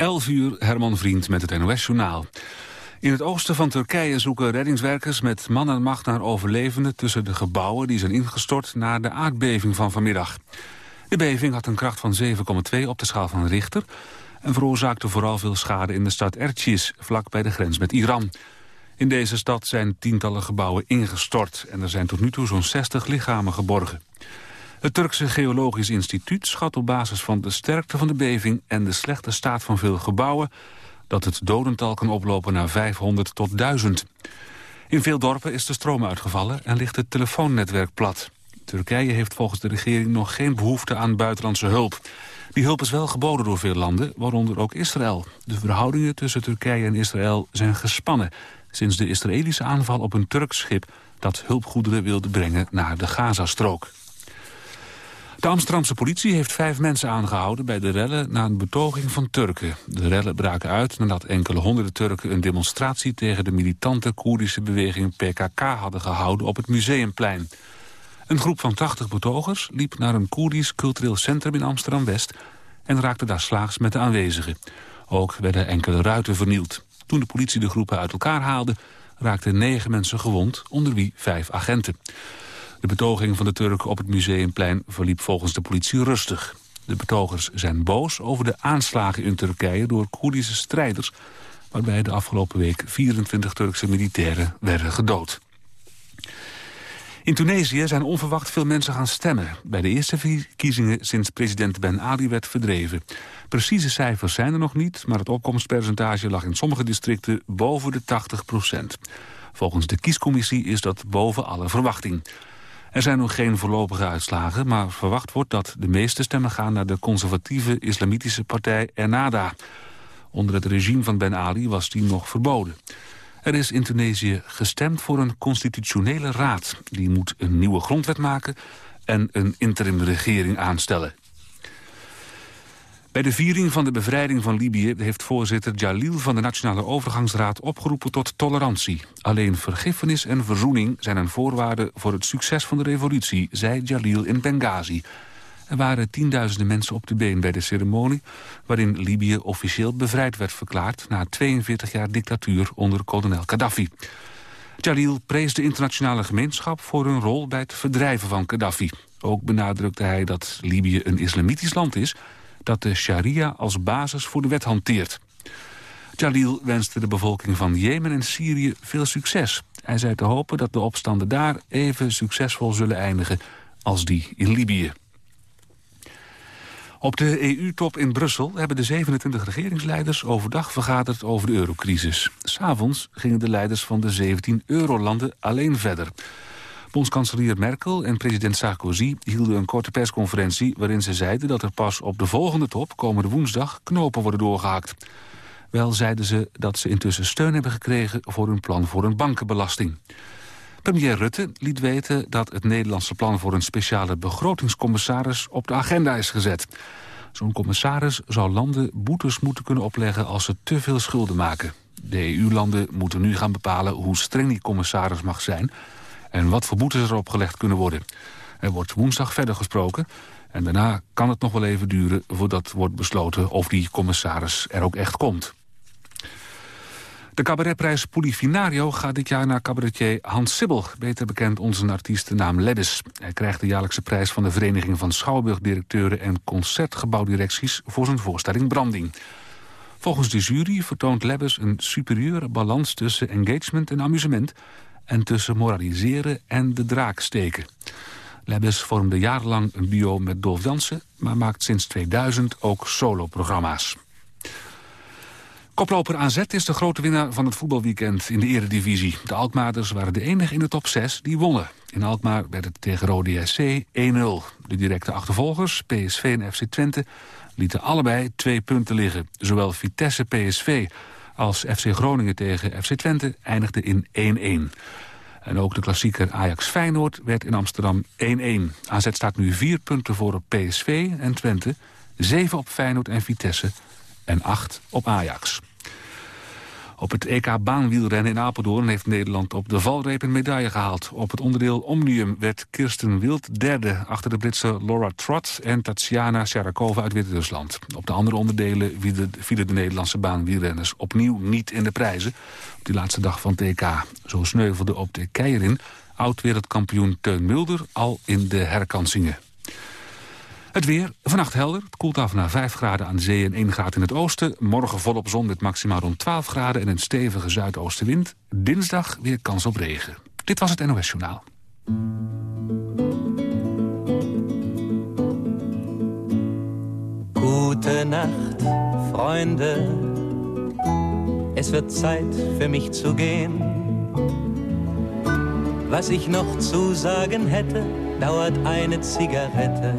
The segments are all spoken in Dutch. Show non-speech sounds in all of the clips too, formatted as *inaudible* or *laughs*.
11 uur, Herman Vriend met het NOS-journaal. In het oosten van Turkije zoeken reddingswerkers met man en macht naar overlevenden... tussen de gebouwen die zijn ingestort na de aardbeving van vanmiddag. De beving had een kracht van 7,2 op de schaal van Richter... en veroorzaakte vooral veel schade in de stad Ercis, vlak bij de grens met Iran. In deze stad zijn tientallen gebouwen ingestort... en er zijn tot nu toe zo'n 60 lichamen geborgen. Het Turkse Geologisch Instituut schat op basis van de sterkte van de beving... en de slechte staat van veel gebouwen... dat het dodental kan oplopen naar 500 tot 1000. In veel dorpen is de stroom uitgevallen en ligt het telefoonnetwerk plat. Turkije heeft volgens de regering nog geen behoefte aan buitenlandse hulp. Die hulp is wel geboden door veel landen, waaronder ook Israël. De verhoudingen tussen Turkije en Israël zijn gespannen... sinds de Israëlische aanval op een Turks schip... dat hulpgoederen wilde brengen naar de Gazastrook. De Amsterdamse politie heeft vijf mensen aangehouden bij de rellen na een betoging van Turken. De rellen braken uit nadat enkele honderden Turken een demonstratie tegen de militante Koerdische beweging PKK hadden gehouden op het Museumplein. Een groep van 80 betogers liep naar een Koerdisch cultureel centrum in Amsterdam-West en raakte daar slaags met de aanwezigen. Ook werden enkele ruiten vernield. Toen de politie de groepen uit elkaar haalde, raakten negen mensen gewond, onder wie vijf agenten. De betoging van de Turken op het Museumplein verliep volgens de politie rustig. De betogers zijn boos over de aanslagen in Turkije door Koerdische strijders... waarbij de afgelopen week 24 Turkse militairen werden gedood. In Tunesië zijn onverwacht veel mensen gaan stemmen... bij de eerste verkiezingen sinds president Ben Ali werd verdreven. Precieze cijfers zijn er nog niet... maar het opkomstpercentage lag in sommige districten boven de 80 procent. Volgens de kiescommissie is dat boven alle verwachting. Er zijn nog geen voorlopige uitslagen, maar verwacht wordt dat de meeste stemmen gaan naar de conservatieve islamitische partij Ennahda. Onder het regime van Ben Ali was die nog verboden. Er is in Tunesië gestemd voor een constitutionele raad. Die moet een nieuwe grondwet maken en een interimregering aanstellen. Bij de viering van de bevrijding van Libië heeft voorzitter Jalil van de Nationale Overgangsraad opgeroepen tot tolerantie. Alleen vergiffenis en verzoening zijn een voorwaarde voor het succes van de revolutie, zei Jalil in Benghazi. Er waren tienduizenden mensen op de been bij de ceremonie... waarin Libië officieel bevrijd werd verklaard... na 42 jaar dictatuur onder kolonel Gaddafi. Jalil prees de internationale gemeenschap voor hun rol bij het verdrijven van Gaddafi. Ook benadrukte hij dat Libië een islamitisch land is dat de sharia als basis voor de wet hanteert. Jalil wenste de bevolking van Jemen en Syrië veel succes. Hij zei te hopen dat de opstanden daar even succesvol zullen eindigen als die in Libië. Op de EU-top in Brussel hebben de 27 regeringsleiders overdag vergaderd over de eurocrisis. S'avonds gingen de leiders van de 17 eurolanden alleen verder. Bondskanselier Merkel en president Sarkozy hielden een korte persconferentie... waarin ze zeiden dat er pas op de volgende top, komende woensdag, knopen worden doorgehakt. Wel zeiden ze dat ze intussen steun hebben gekregen voor hun plan voor een bankenbelasting. Premier Rutte liet weten dat het Nederlandse plan voor een speciale begrotingscommissaris op de agenda is gezet. Zo'n commissaris zou landen boetes moeten kunnen opleggen als ze te veel schulden maken. De EU-landen moeten nu gaan bepalen hoe streng die commissaris mag zijn en wat voor boetes er opgelegd kunnen worden. Er wordt woensdag verder gesproken en daarna kan het nog wel even duren voordat wordt besloten of die commissaris er ook echt komt. De cabaretprijs Polifinario gaat dit jaar naar cabaretier Hans Sibbel... beter bekend onder zijn artiestennaam Leddes. Hij krijgt de jaarlijkse prijs van de Vereniging van Schouwburgdirecteuren... en Concertgebouwdirecties voor zijn voorstelling Branding. Volgens de jury vertoont Lebbes een superieure balans tussen engagement en amusement en tussen moraliseren en de draak steken. Lebbes vormde jarenlang een duo met Dolf Jansen... maar maakt sinds 2000 ook soloprogramma's. Koploper AZ is de grote winnaar van het voetbalweekend in de eredivisie. De Alkmaarders waren de enige in de top 6 die wonnen. In Alkmaar werd het tegen Rode SC 1-0. De directe achtervolgers, PSV en FC Twente, lieten allebei twee punten liggen. Zowel Vitesse PSV als FC Groningen tegen FC Twente eindigde in 1-1. En ook de klassieker Ajax-Feyenoord werd in Amsterdam 1-1. AZ staat nu vier punten voor op PSV en Twente... zeven op Feyenoord en Vitesse en acht op Ajax. Op het EK baanwielrennen in Apeldoorn heeft Nederland op de valreep een medaille gehaald. Op het onderdeel Omnium werd Kirsten Wild derde achter de Britse Laura Trott en Tatjana Sharakova uit Wit-Rusland. Op de andere onderdelen vielen de Nederlandse baanwielrenners opnieuw niet in de prijzen. Op die laatste dag van het EK. Zo sneuvelde op de Keirin oud-wereldkampioen Teun Mulder al in de herkansingen. Het weer, vannacht helder. Het koelt af naar 5 graden aan zee en 1 graad in het oosten. Morgen volop zon met maximaal rond 12 graden en een stevige zuidoostenwind. Dinsdag weer kans op regen. Dit was het NOS Journaal. Gute Nacht, Freunde. Es wird Zeit für mich zu gehen. Was ich noch zu sagen hätte, dauert eine Zigarette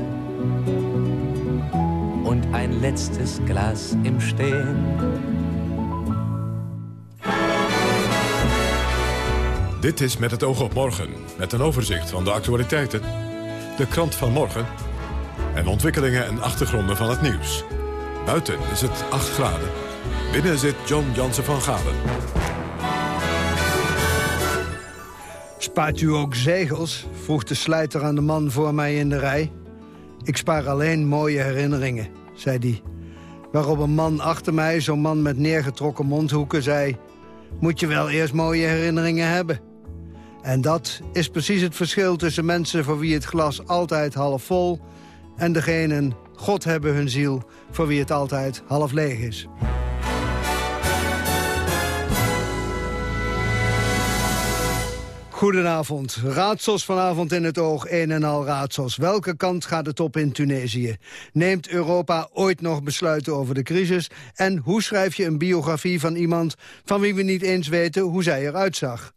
und ein letztes Glas im Stehen. Dit is Met het oog op morgen, met een overzicht van de actualiteiten, de krant van morgen en ontwikkelingen en achtergronden van het nieuws. Buiten is het 8 graden. Binnen zit John Jansen van Galen. Spaart u ook zegels? vroeg de slijter aan de man voor mij in de rij. Ik spaar alleen mooie herinneringen, zei hij. Waarop een man achter mij, zo'n man met neergetrokken mondhoeken, zei... moet je wel eerst mooie herinneringen hebben. En dat is precies het verschil tussen mensen voor wie het glas altijd half vol... en degenen, God hebben hun ziel, voor wie het altijd half leeg is. Goedenavond. Raadsels vanavond in het oog, een en al raadsels. Welke kant gaat het op in Tunesië? Neemt Europa ooit nog besluiten over de crisis? En hoe schrijf je een biografie van iemand van wie we niet eens weten hoe zij eruit zag?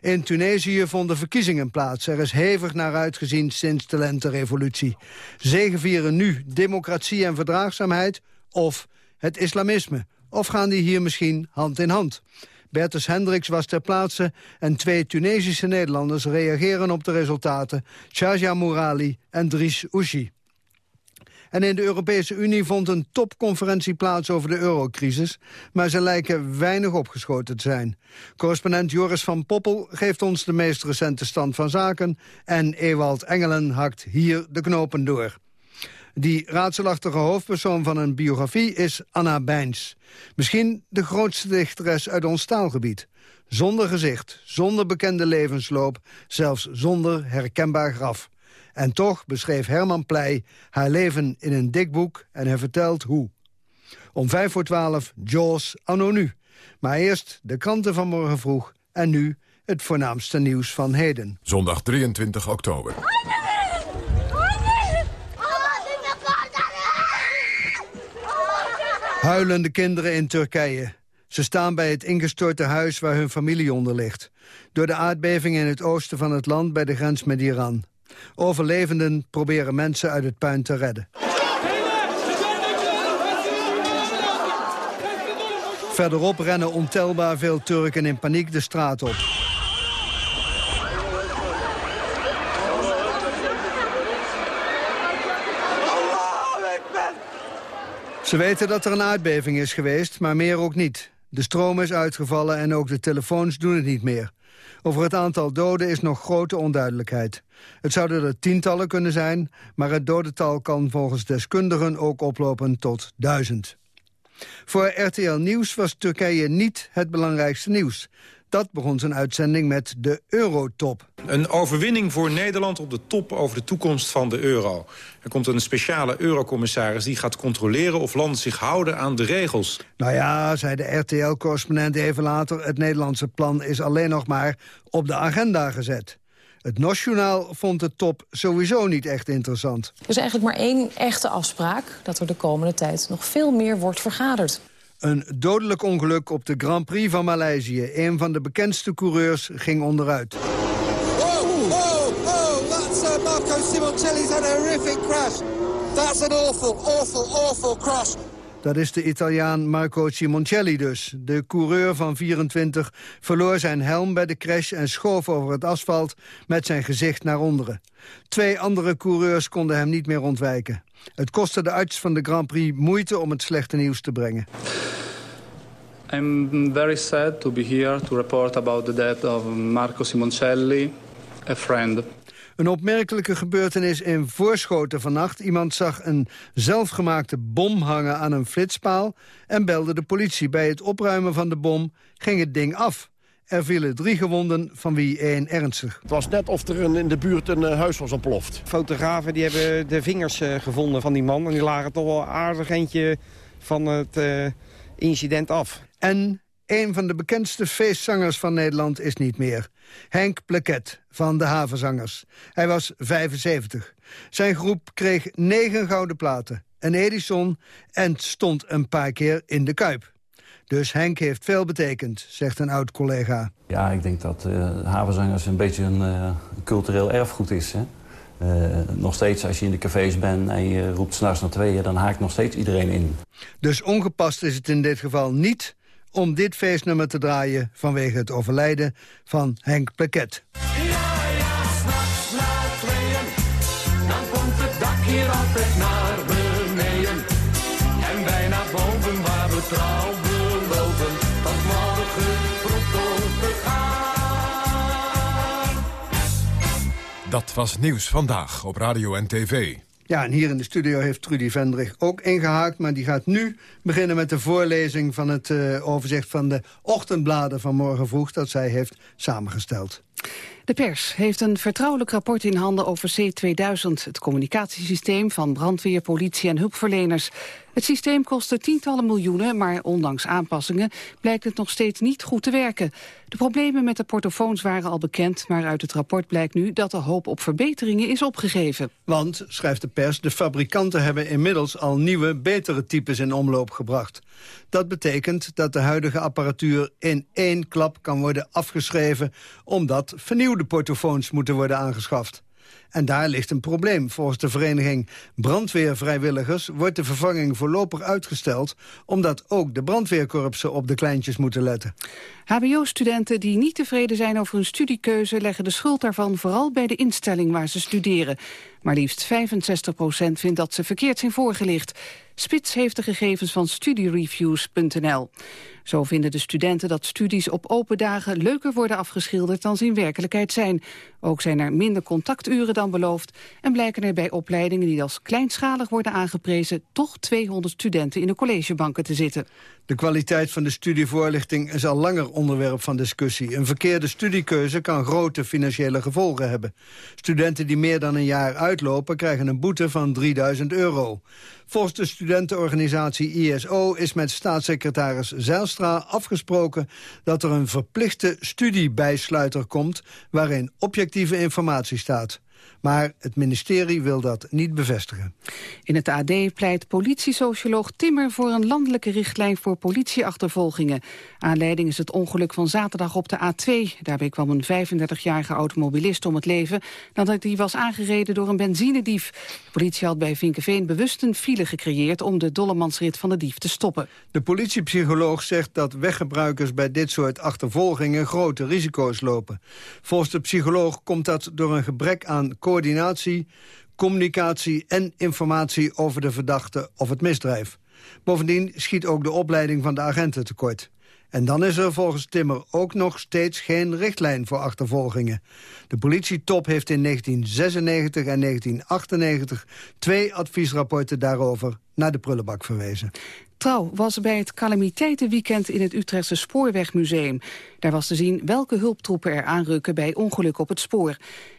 In Tunesië vonden verkiezingen plaats. Er is hevig naar uitgezien sinds de lenterevolutie. Zegevieren nu democratie en verdraagzaamheid of het islamisme? Of gaan die hier misschien hand in hand? Bertus Hendricks was ter plaatse en twee Tunesische Nederlanders reageren op de resultaten. Shaja Mourali en Dries Ouchi. En in de Europese Unie vond een topconferentie plaats over de eurocrisis, maar ze lijken weinig opgeschoten te zijn. Correspondent Joris van Poppel geeft ons de meest recente stand van zaken en Ewald Engelen hakt hier de knopen door. Die raadselachtige hoofdpersoon van een biografie is Anna Bijns. Misschien de grootste dichteres uit ons taalgebied. Zonder gezicht, zonder bekende levensloop, zelfs zonder herkenbaar graf. En toch beschreef Herman Pleij haar leven in een dik boek en hij vertelt hoe. Om vijf voor twaalf, Jaws anno nu. Maar eerst de kranten van morgen vroeg en nu het voornaamste nieuws van heden. Zondag 23 oktober. Huilende kinderen in Turkije. Ze staan bij het ingestorte huis waar hun familie onder ligt. Door de aardbeving in het oosten van het land bij de grens met Iran. Overlevenden proberen mensen uit het puin te redden. Verderop rennen ontelbaar veel Turken in paniek de straat op. Ze weten dat er een aardbeving is geweest, maar meer ook niet. De stroom is uitgevallen en ook de telefoons doen het niet meer. Over het aantal doden is nog grote onduidelijkheid. Het zouden er tientallen kunnen zijn, maar het dodental kan volgens deskundigen ook oplopen tot duizend. Voor RTL Nieuws was Turkije niet het belangrijkste nieuws. Dat begon zijn uitzending met de Eurotop. Een overwinning voor Nederland op de top over de toekomst van de euro. Er komt een speciale eurocommissaris die gaat controleren... of landen zich houden aan de regels. Nou ja, zei de RTL-correspondent even later... het Nederlandse plan is alleen nog maar op de agenda gezet. Het Nationaal vond de top sowieso niet echt interessant. Er is eigenlijk maar één echte afspraak... dat er de komende tijd nog veel meer wordt vergaderd. Een dodelijk ongeluk op de Grand Prix van Maleisië. Een van de bekendste coureurs ging onderuit. Marco Simoncelli's had a horrific crash. That's an awful, awful, awful crash. Dat is de Italiaan Marco Simoncelli dus. De coureur van 24 verloor zijn helm bij de crash... en schoof over het asfalt met zijn gezicht naar onderen. Twee andere coureurs konden hem niet meer ontwijken. Het kostte de arts van de Grand Prix moeite om het slechte nieuws te brengen. I'm very sad to be here to report about the death of Marco Simoncelli, a friend. Een opmerkelijke gebeurtenis in Voorschoten vannacht. Iemand zag een zelfgemaakte bom hangen aan een flitspaal... en belde de politie. Bij het opruimen van de bom ging het ding af. Er vielen drie gewonden, van wie één ernstig. Het was net of er een, in de buurt een uh, huis was ontploft. Fotografen die hebben de vingers uh, gevonden van die man... en die lagen toch wel aardig eentje van het uh, incident af. En een van de bekendste feestzangers van Nederland is niet meer. Henk Pleket van de Havenzangers. Hij was 75. Zijn groep kreeg negen gouden platen, een Edison... en stond een paar keer in de Kuip. Dus Henk heeft veel betekend, zegt een oud-collega. Ja, ik denk dat uh, Havenzangers een beetje een uh, cultureel erfgoed is. Hè? Uh, nog steeds, als je in de cafés bent en je roept s'nachts naar tweeën... dan haakt nog steeds iedereen in. Dus ongepast is het in dit geval niet om dit feestnummer te draaien... vanwege het overlijden van Henk Pleket. Ja, ja, s'nachts na tweeën, dan komt het dak hier altijd naar beneden. En wij naar boven waar we trouw beloven, tot morgen vroeg te gaan. Dat was Nieuws Vandaag op Radio en TV. Ja, en hier in de studio heeft Trudy Vendrich ook ingehaakt... maar die gaat nu beginnen met de voorlezing van het uh, overzicht... van de ochtendbladen van morgen vroeg dat zij heeft samengesteld. De pers heeft een vertrouwelijk rapport in handen over C2000... het communicatiesysteem van brandweer, politie en hulpverleners. Het systeem kostte tientallen miljoenen, maar ondanks aanpassingen... blijkt het nog steeds niet goed te werken. De problemen met de portofoons waren al bekend... maar uit het rapport blijkt nu dat de hoop op verbeteringen is opgegeven. Want, schrijft de pers, de fabrikanten hebben inmiddels al nieuwe, betere types in omloop gebracht. Dat betekent dat de huidige apparatuur in één klap kan worden afgeschreven... omdat vernieuwde portofoons moeten worden aangeschaft. En daar ligt een probleem. Volgens de vereniging Brandweervrijwilligers wordt de vervanging voorlopig uitgesteld... omdat ook de brandweerkorpsen op de kleintjes moeten letten. HBO-studenten die niet tevreden zijn over hun studiekeuze... leggen de schuld daarvan vooral bij de instelling waar ze studeren. Maar liefst 65 procent vindt dat ze verkeerd zijn voorgelicht. Spits heeft de gegevens van studiereviews.nl. Zo vinden de studenten dat studies op open dagen leuker worden afgeschilderd dan ze in werkelijkheid zijn. Ook zijn er minder contacturen dan beloofd en blijken er bij opleidingen die als kleinschalig worden aangeprezen toch 200 studenten in de collegebanken te zitten. De kwaliteit van de studievoorlichting is al langer onderwerp van discussie. Een verkeerde studiekeuze kan grote financiële gevolgen hebben. Studenten die meer dan een jaar uitlopen krijgen een boete van 3000 euro. Volgens de studentenorganisatie ISO is met staatssecretaris Zijlstra afgesproken dat er een verplichte studiebijsluiter komt waarin objectieve informatie staat. Maar het ministerie wil dat niet bevestigen. In het AD pleit politiesocioloog Timmer voor een landelijke richtlijn voor politieachtervolgingen. Aanleiding is het ongeluk van zaterdag op de A2. Daarbij kwam een 35-jarige automobilist om het leven nadat hij was aangereden door een benzinedief. De politie had bij Vinkeveen bewust een file gecreëerd om de dollemansrit van de dief te stoppen. De politiepsycholoog zegt dat weggebruikers bij dit soort achtervolgingen grote risico's lopen. Volgens de psycholoog komt dat door een gebrek aan coördinatie, communicatie en informatie over de verdachte of het misdrijf. Bovendien schiet ook de opleiding van de agenten tekort. En dan is er volgens Timmer ook nog steeds geen richtlijn voor achtervolgingen. De politietop heeft in 1996 en 1998 twee adviesrapporten daarover naar de prullenbak verwezen. Trouw was bij het calamiteitenweekend in het Utrechtse Spoorwegmuseum. Daar was te zien welke hulptroepen er aanrukken bij ongelukken op het spoor.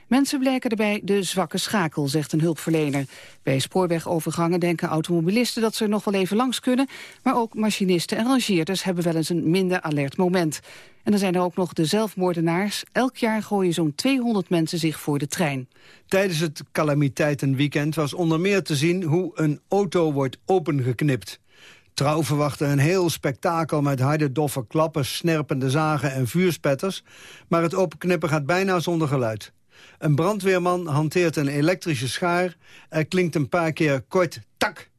Mensen blijken erbij de zwakke schakel, zegt een hulpverlener. Bij spoorwegovergangen denken automobilisten dat ze er nog wel even langs kunnen... maar ook machinisten en rangeerders hebben wel eens een minder alert moment. En dan zijn er ook nog de zelfmoordenaars. Elk jaar gooien zo'n 200 mensen zich voor de trein. Tijdens het calamiteitenweekend was onder meer te zien hoe een auto wordt opengeknipt. Trouw verwachtte een heel spektakel met harde doffe klappen, snerpende zagen en vuurspetters. Maar het openknippen gaat bijna zonder geluid. Een brandweerman hanteert een elektrische schaar. Er klinkt een paar keer kort tak.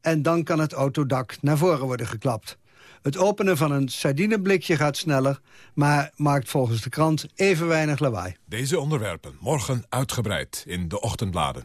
En dan kan het autodak naar voren worden geklapt. Het openen van een sardineblikje gaat sneller... maar maakt volgens de krant even weinig lawaai. Deze onderwerpen morgen uitgebreid in de ochtendbladen.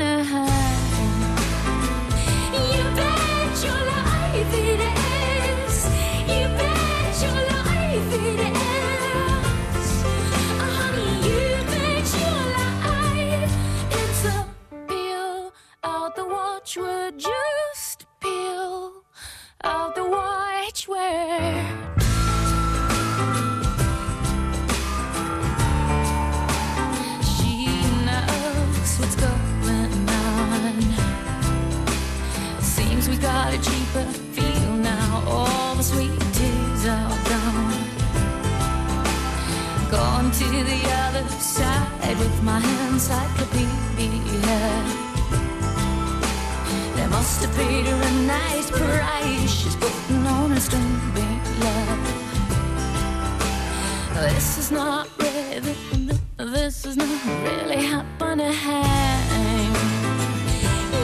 You bet your life it is. You bet your life it is. Uh, honey, you bet your life it's a peel out the watchword. Just the other side with my hands like a encyclopedia. They must have paid her a nice price. She's putting on a stupid love. This is not really, this is not really happening.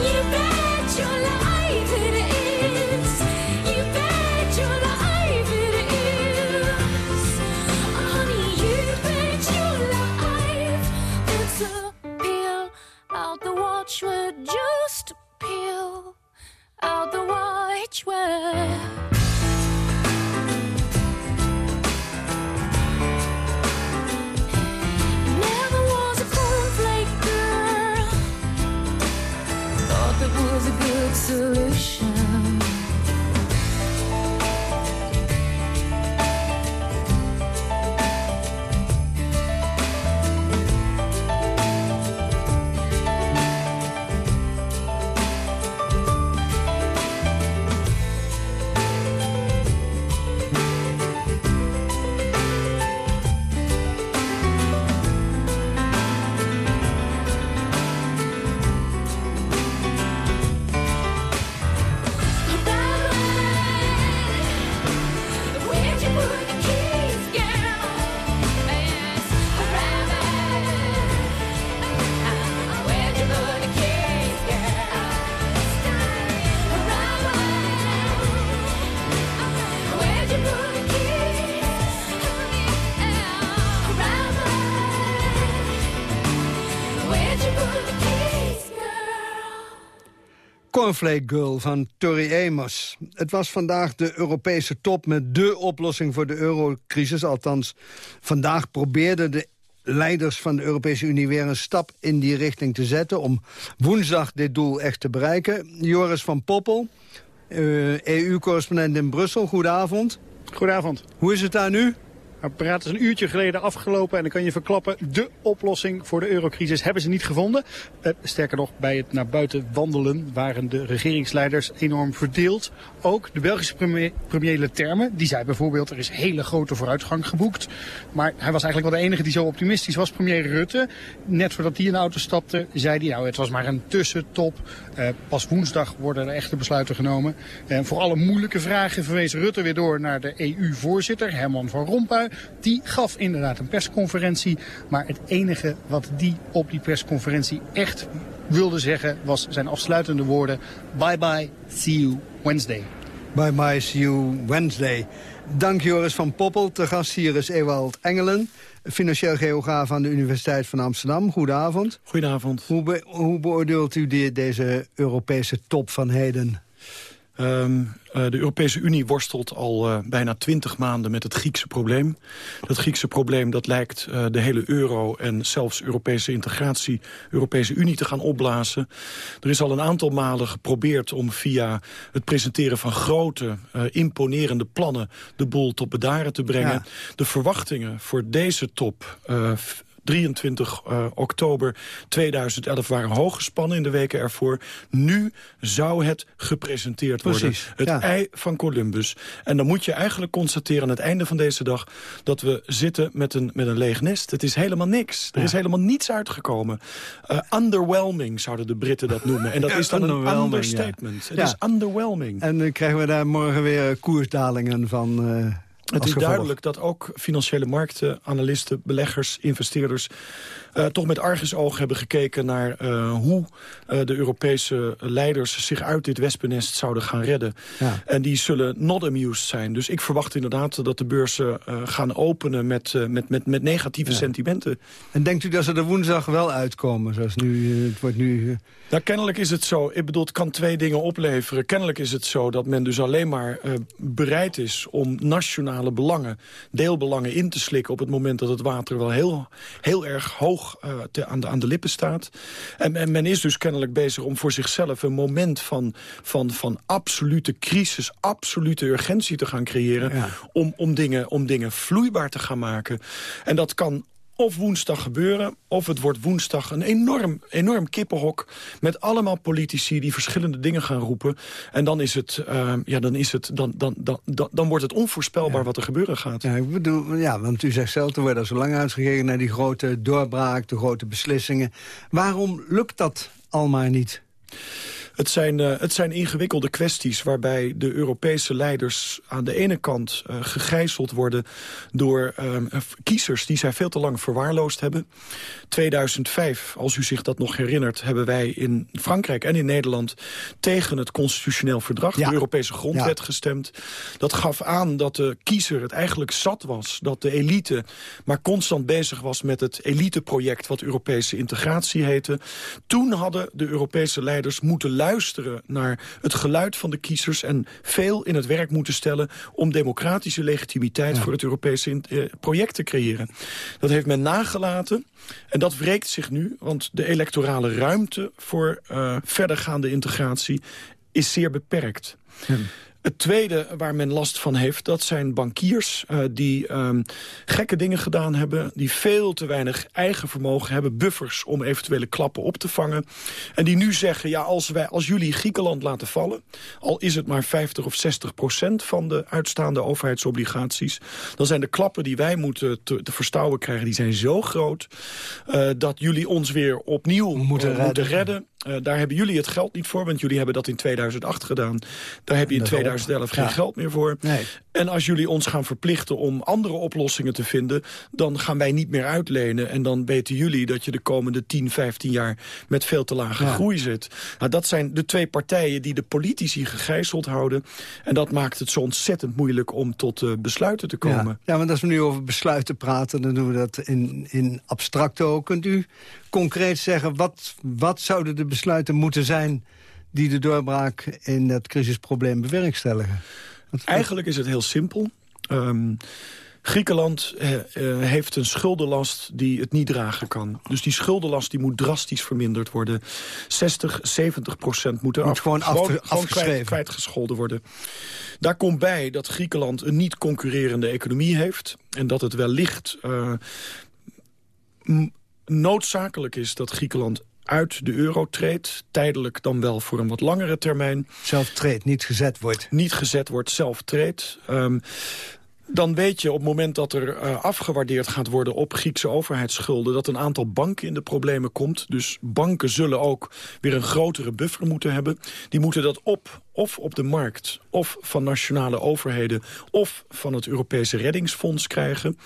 You bet your life which would just peel out the white web. Cornflake Girl van Tori Amos. Het was vandaag de Europese top met dé oplossing voor de eurocrisis. Althans, vandaag probeerden de leiders van de Europese Unie weer een stap in die richting te zetten... om woensdag dit doel echt te bereiken. Joris van Poppel, eh, EU-correspondent in Brussel, goedenavond. Goedenavond. Hoe is het daar nu? Het praat is een uurtje geleden afgelopen en dan kan je verklappen... de oplossing voor de eurocrisis hebben ze niet gevonden. Eh, sterker nog, bij het naar buiten wandelen waren de regeringsleiders enorm verdeeld. Ook de Belgische premier, premier Leterme, die zei bijvoorbeeld... er is hele grote vooruitgang geboekt. Maar hij was eigenlijk wel de enige die zo optimistisch was. Premier Rutte, net voordat hij in de auto stapte, zei hij... nou, het was maar een tussentop. Eh, pas woensdag worden er echte besluiten genomen. En voor alle moeilijke vragen verwees Rutte weer door naar de EU-voorzitter, Herman van Rompuy. Die gaf inderdaad een persconferentie. Maar het enige wat die op die persconferentie echt wilde zeggen... was zijn afsluitende woorden. Bye bye, see you Wednesday. Bye bye, see you Wednesday. Dank Joris van Poppel. Te gast hier is Ewald Engelen, financieel geograaf aan de Universiteit van Amsterdam. Goedenavond. Goedenavond. Hoe, be- hoe beoordeelt u die- deze Europese top van heden? Ehm, eh, de Europese Unie worstelt al eh, bijna twintig maanden met het Griekse probleem. Dat Griekse probleem dat lijkt eh, de hele euro en zelfs Europese integratie, Europese Unie te gaan opblazen. Er is al een aantal malen geprobeerd om via het presenteren van grote, imponerende plannen de boel tot bedaren te brengen. Ja. De verwachtingen voor deze top 23 uh, oktober 2011 waren hoog gespannen in de weken ervoor. Nu zou het gepresenteerd worden. Precies, Het ja. ei van Columbus. En dan moet je eigenlijk constateren aan het einde van deze dag... dat we zitten met een, met een leeg nest. Het is helemaal niks. Er Ja. is helemaal niets uitgekomen. Uh, underwhelming zouden de Britten dat noemen. En dat is dan een ja. understatement. Het is underwhelming. En dan krijgen we daar morgen weer koersdalingen van... eh, Het is duidelijk dat ook financiële markten, analisten, beleggers, investeerders... eh, toch met argusoog hebben gekeken naar eh, hoe eh, de Europese leiders zich uit dit wespennest zouden gaan redden. Ja. En die zullen not amused zijn. Dus ik verwacht inderdaad dat de beurzen gaan openen met, met, met, met negatieve Ja. sentimenten. En denkt u dat ze er woensdag wel uitkomen? Zoals nu, het wordt nu... Nou, kennelijk is het zo. Ik bedoel, het kan twee dingen opleveren. Kennelijk is het zo dat men dus alleen maar bereid is om nationale belangen, deelbelangen in te slikken op het moment dat het water wel heel, heel erg hoog eh, te- aan, de, aan de lippen staat. En, en men is dus kennelijk bezig om voor zichzelf een moment van, van, van absolute crisis, absolute urgentie te gaan creëren. Ja. Om, om, dingen, om dingen vloeibaar te gaan maken. En dat kan of woensdag gebeuren, of het wordt woensdag een enorm, enorm kippenhok... met allemaal politici die verschillende dingen gaan roepen. En dan, is het, eh, ja, dan, is het, dan, dan, dan, dan, dan wordt het onvoorspelbaar wat er gebeuren gaat. Ja, ik bedoel, ja, want u zegt zelf, er wordt al zo lang uitgekeken naar die grote doorbraak, de grote beslissingen. Waarom lukt dat allemaal niet? Het zijn, eh, het zijn ingewikkelde kwesties waarbij de Europese leiders aan de ene kant eh, gegijzeld worden door eh, kiezers die zij veel te lang verwaarloosd hebben. 2005, als u zich dat nog herinnert, hebben wij in Frankrijk en in Nederland tegen het constitutioneel verdrag, Ja. de Europese grondwet, Ja. gestemd. Dat gaf aan dat de kiezer het eigenlijk zat was, dat de elite maar constant bezig was met het eliteproject wat Europese integratie heette. Toen hadden de Europese leiders moeten luisteren naar het geluid van de kiezers en veel in het werk moeten stellen om democratische legitimiteit voor het Europese eh, project te creëren. Dat heeft men nagelaten en dat wreekt zich nu, want de electorale ruimte voor eh, verdergaande integratie is zeer beperkt. Het tweede waar men last van heeft, dat zijn bankiers... Eh, die ehm, gekke dingen gedaan hebben, die veel te weinig eigen vermogen hebben... buffers om eventuele klappen op te vangen. En die nu zeggen, ja, als, wij, als jullie Griekenland laten vallen... al is het maar 50 of 60 procent van de uitstaande overheidsobligaties... dan zijn de klappen die wij moeten te, verstouwen krijgen, die zijn zo groot... Uh, dat jullie ons weer opnieuw eh, moeten redden. Daar hebben jullie het geld niet voor, want jullie hebben dat in 2008 gedaan. Daar heb je in 2008 daar zelf geen geld meer voor. Nee. En als jullie ons gaan verplichten om andere oplossingen te vinden... dan gaan wij niet meer uitlenen. En dan weten jullie dat je de komende 10, 15 jaar met veel te lage groei zit. Nou, dat zijn de twee partijen die de politici gegijzeld houden. En dat maakt het zo ontzettend moeilijk om tot eh, besluiten te komen. Ja. want als we nu over besluiten praten, dan doen we dat in, in abstracto. Kunt u concreet zeggen, wat, wat zouden de besluiten moeten zijn die de doorbraak in dat crisisprobleem bewerkstelligen? Wat- Eigenlijk is het heel simpel. Ehm, Griekenland eh, eh, heeft een schuldenlast die het niet dragen kan. Dus die schuldenlast die moet drastisch verminderd worden. 60, 70 procent moeten Moet af, gewoon afge- afgeschreven. kwijt, kwijtgescholden worden. Daar komt bij dat Griekenland een niet concurrerende economie heeft. En dat het wellicht eh, noodzakelijk is dat Griekenland uit de euro treedt. Tijdelijk dan wel voor een wat langere termijn. Zelf treedt, niet gezet wordt. Niet gezet wordt, zelf treedt. Ehm, dan weet je op het moment dat er eh, afgewaardeerd gaat worden op Griekse overheidsschulden... dat een aantal banken in de problemen komt. Dus banken zullen ook weer een grotere buffer moeten hebben. Die moeten dat op, of op de markt, of van nationale overheden... of van het Europese reddingsfonds krijgen.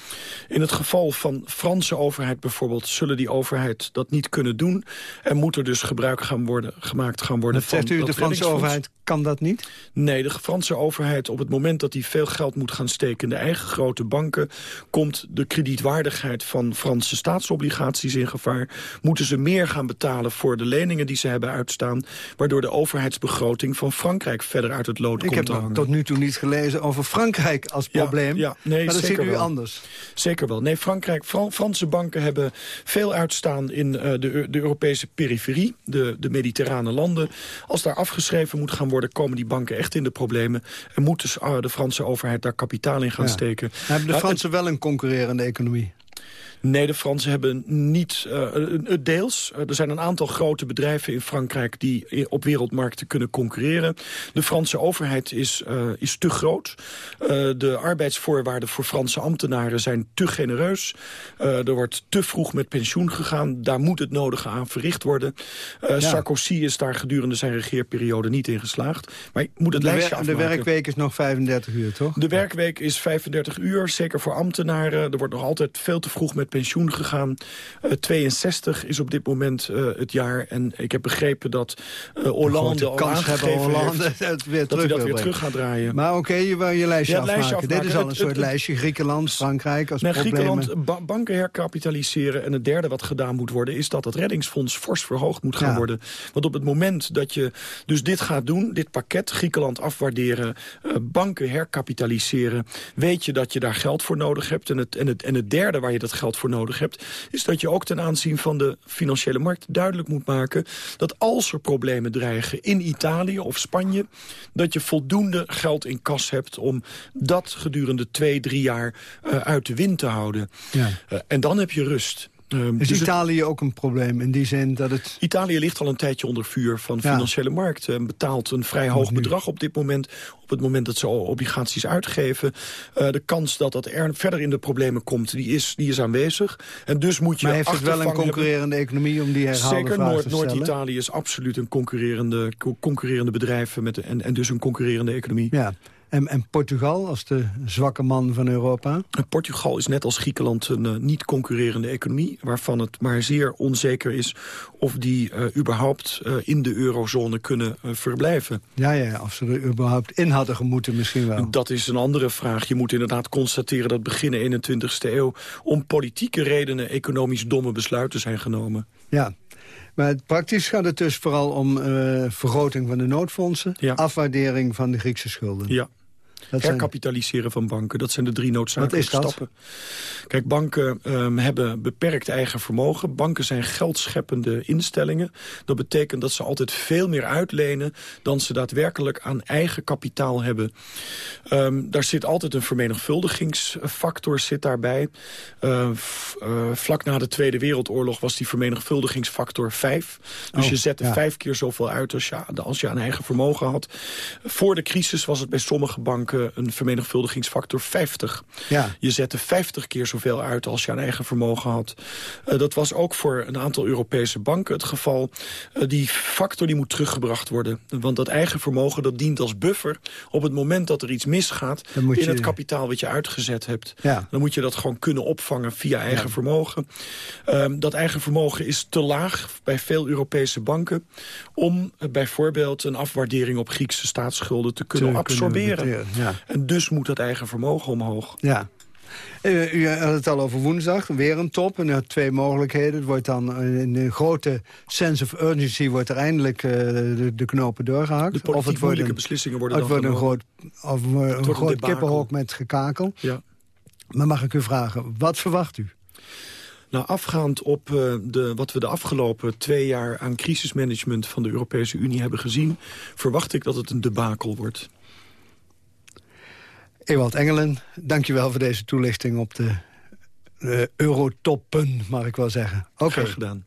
In het geval van Franse overheid bijvoorbeeld... zullen die overheid dat niet kunnen doen. Er moet er dus gebruik gaan worden, gemaakt gaan worden Wat van zegt u, de Franse overheid kan dat niet? Nee, de Franse overheid op het moment dat hij veel geld moet gaan steken... in de eigen grote banken, komt de kredietwaardigheid van Franse staatsobligaties in gevaar. Moeten ze meer gaan betalen voor de leningen die ze hebben uitstaan... waardoor de overheidsbegroting van Frankrijk verder uit het lood Ik komt heb nog tot nu toe niet gelezen over Frankrijk als Ja, probleem. Ja, nee, maar dat zeker ziet u anders. Zeker wel. Nee, Frankrijk, Fran- Franse banken hebben veel uitstaan in eh, de, de Europese periferie, de, de mediterrane landen. Als daar afgeschreven moet gaan worden, komen die banken echt in de problemen. En moet dus, ah, de Franse overheid daar kapitaal in gaan Ja. steken. Hebben de Fransen wel een concurrerende economie? Nee, de Fransen hebben niet het deels. er zijn een aantal grote bedrijven in Frankrijk die op wereldmarkten kunnen concurreren. De Franse overheid is, uh, is te groot. de arbeidsvoorwaarden voor Franse ambtenaren zijn te genereus. er wordt te vroeg met pensioen gegaan. Daar moet het nodige aan verricht worden. Ja. Sarkozy is daar gedurende zijn regeerperiode niet in geslaagd. Maar moet het de lijstje afmaken. De werkweek is nog 35 uur, toch? De werkweek is 35 uur, zeker voor ambtenaren. Er wordt nog altijd veel te vroeg met pensioen gegaan. Uh, 62 is op dit moment uh, het jaar. En ik heb begrepen dat uh, Hollande al Hollande heeft het weer dat hij dat weer terug gaat draaien. Maar oké, okay, je wou je lijstje, ja, afmaken. lijstje afmaken. Dit is al een het, soort het, lijstje. Griekenland, Frankrijk als nee, problemen. Griekenland, ba banken herkapitaliseren. En het derde wat gedaan moet worden... is dat het reddingsfonds fors verhoogd moet gaan Ja. worden. Want op het moment dat je dus dit gaat doen... dit pakket, Griekenland afwaarderen... eh, banken herkapitaliseren... weet je dat je daar geld voor nodig hebt. En het, en, het, en het derde waar je dat geld voor nodig hebt... is dat je ook ten aanzien van de financiële markt duidelijk moet maken... dat als er problemen dreigen in Italië of Spanje... dat je voldoende geld in kas hebt om dat gedurende twee, drie jaar eh, uit de wind te houden. Ja. Eh, en dan heb je rust. Ehm, Is dus het- Italië ook een probleem in die zin dat het... Italië ligt al een tijdje onder vuur van Ja. financiële markt. En betaalt een vrij hoog bedrag op dit moment. Op het moment dat ze obligaties uitgeven. Eh, de kans dat dat er verder in de problemen komt, die is, die is aanwezig. En dus moet je Maar heeft het wel een concurrerende economie om die herhaalde Zeker, Noord-? Noord-Italië is absoluut een concurrerende, co- concurrerende bedrijven met, en, en dus een concurrerende economie. Ja. En, en Portugal als de zwakke man van Europa? Portugal is net als Griekenland een eh, niet concurrerende economie... waarvan het maar zeer onzeker is of die eh, überhaupt eh, in de eurozone kunnen verblijven. Ja, ja, of ze er überhaupt in hadden gemoeten misschien wel. Dat is een andere vraag. Je moet inderdaad constateren dat begin 21ste eeuw... om politieke redenen economisch domme besluiten zijn genomen. Ja. Maar praktisch gaat het dus vooral om vergroting van de noodfondsen... afwaardering van de Griekse schulden. Ja. Dat Herkapitaliseren van banken, dat zijn de drie noodzakelijke stappen. Kijk, banken ehm, hebben beperkt eigen vermogen. Banken zijn geldscheppende instellingen. Dat betekent dat ze altijd veel meer uitlenen... dan ze daadwerkelijk aan eigen kapitaal hebben. Ehm, daar zit altijd een vermenigvuldigingsfactor zit daarbij. Ehm, eh, vlak na de Tweede Wereldoorlog was die vermenigvuldigingsfactor 5. Dus Oh, je zette ja. vijf keer zoveel uit als je, als je aan eigen vermogen had. Voor de crisis was het bij sommige banken een vermenigvuldigingsfactor 50. Ja. Je zette 50 keer zoveel uit als je aan eigen vermogen had. Eh, dat was ook voor een aantal Europese banken het geval. Eh, die factor die moet teruggebracht worden. Want dat eigen vermogen dat dient als buffer. Op het moment dat er iets misgaat in je- het kapitaal wat je uitgezet hebt. Ja. Dan moet je dat gewoon kunnen opvangen via eigen Ja. vermogen. Ehm, dat eigen vermogen is te laag bij veel Europese banken... om eh, bijvoorbeeld een afwaardering op Griekse staatsschulden te kunnen Te absorberen. kunnen ja. En dus moet dat eigen vermogen omhoog. Ja. Eh, U had het al over woensdag, weer een top. En u had twee mogelijkheden. Het wordt dan in een grote sense of urgency... wordt er eindelijk eh, de, de knopen doorgehakt. De of het wordt moeilijke een, beslissingen worden het dan wordt een groot, of, eh, een groot kippenhok met gekakel. Ja. Maar mag ik u vragen, wat verwacht u? Nou, afgaand op eh, de, wat we de afgelopen twee jaar aan crisismanagement van de Europese Unie hebben gezien, verwacht ik dat het een debakel wordt. Ewald Engelen, dankjewel voor deze toelichting op de eurotoppen, mag ik wel zeggen. Oké. Graag gedaan.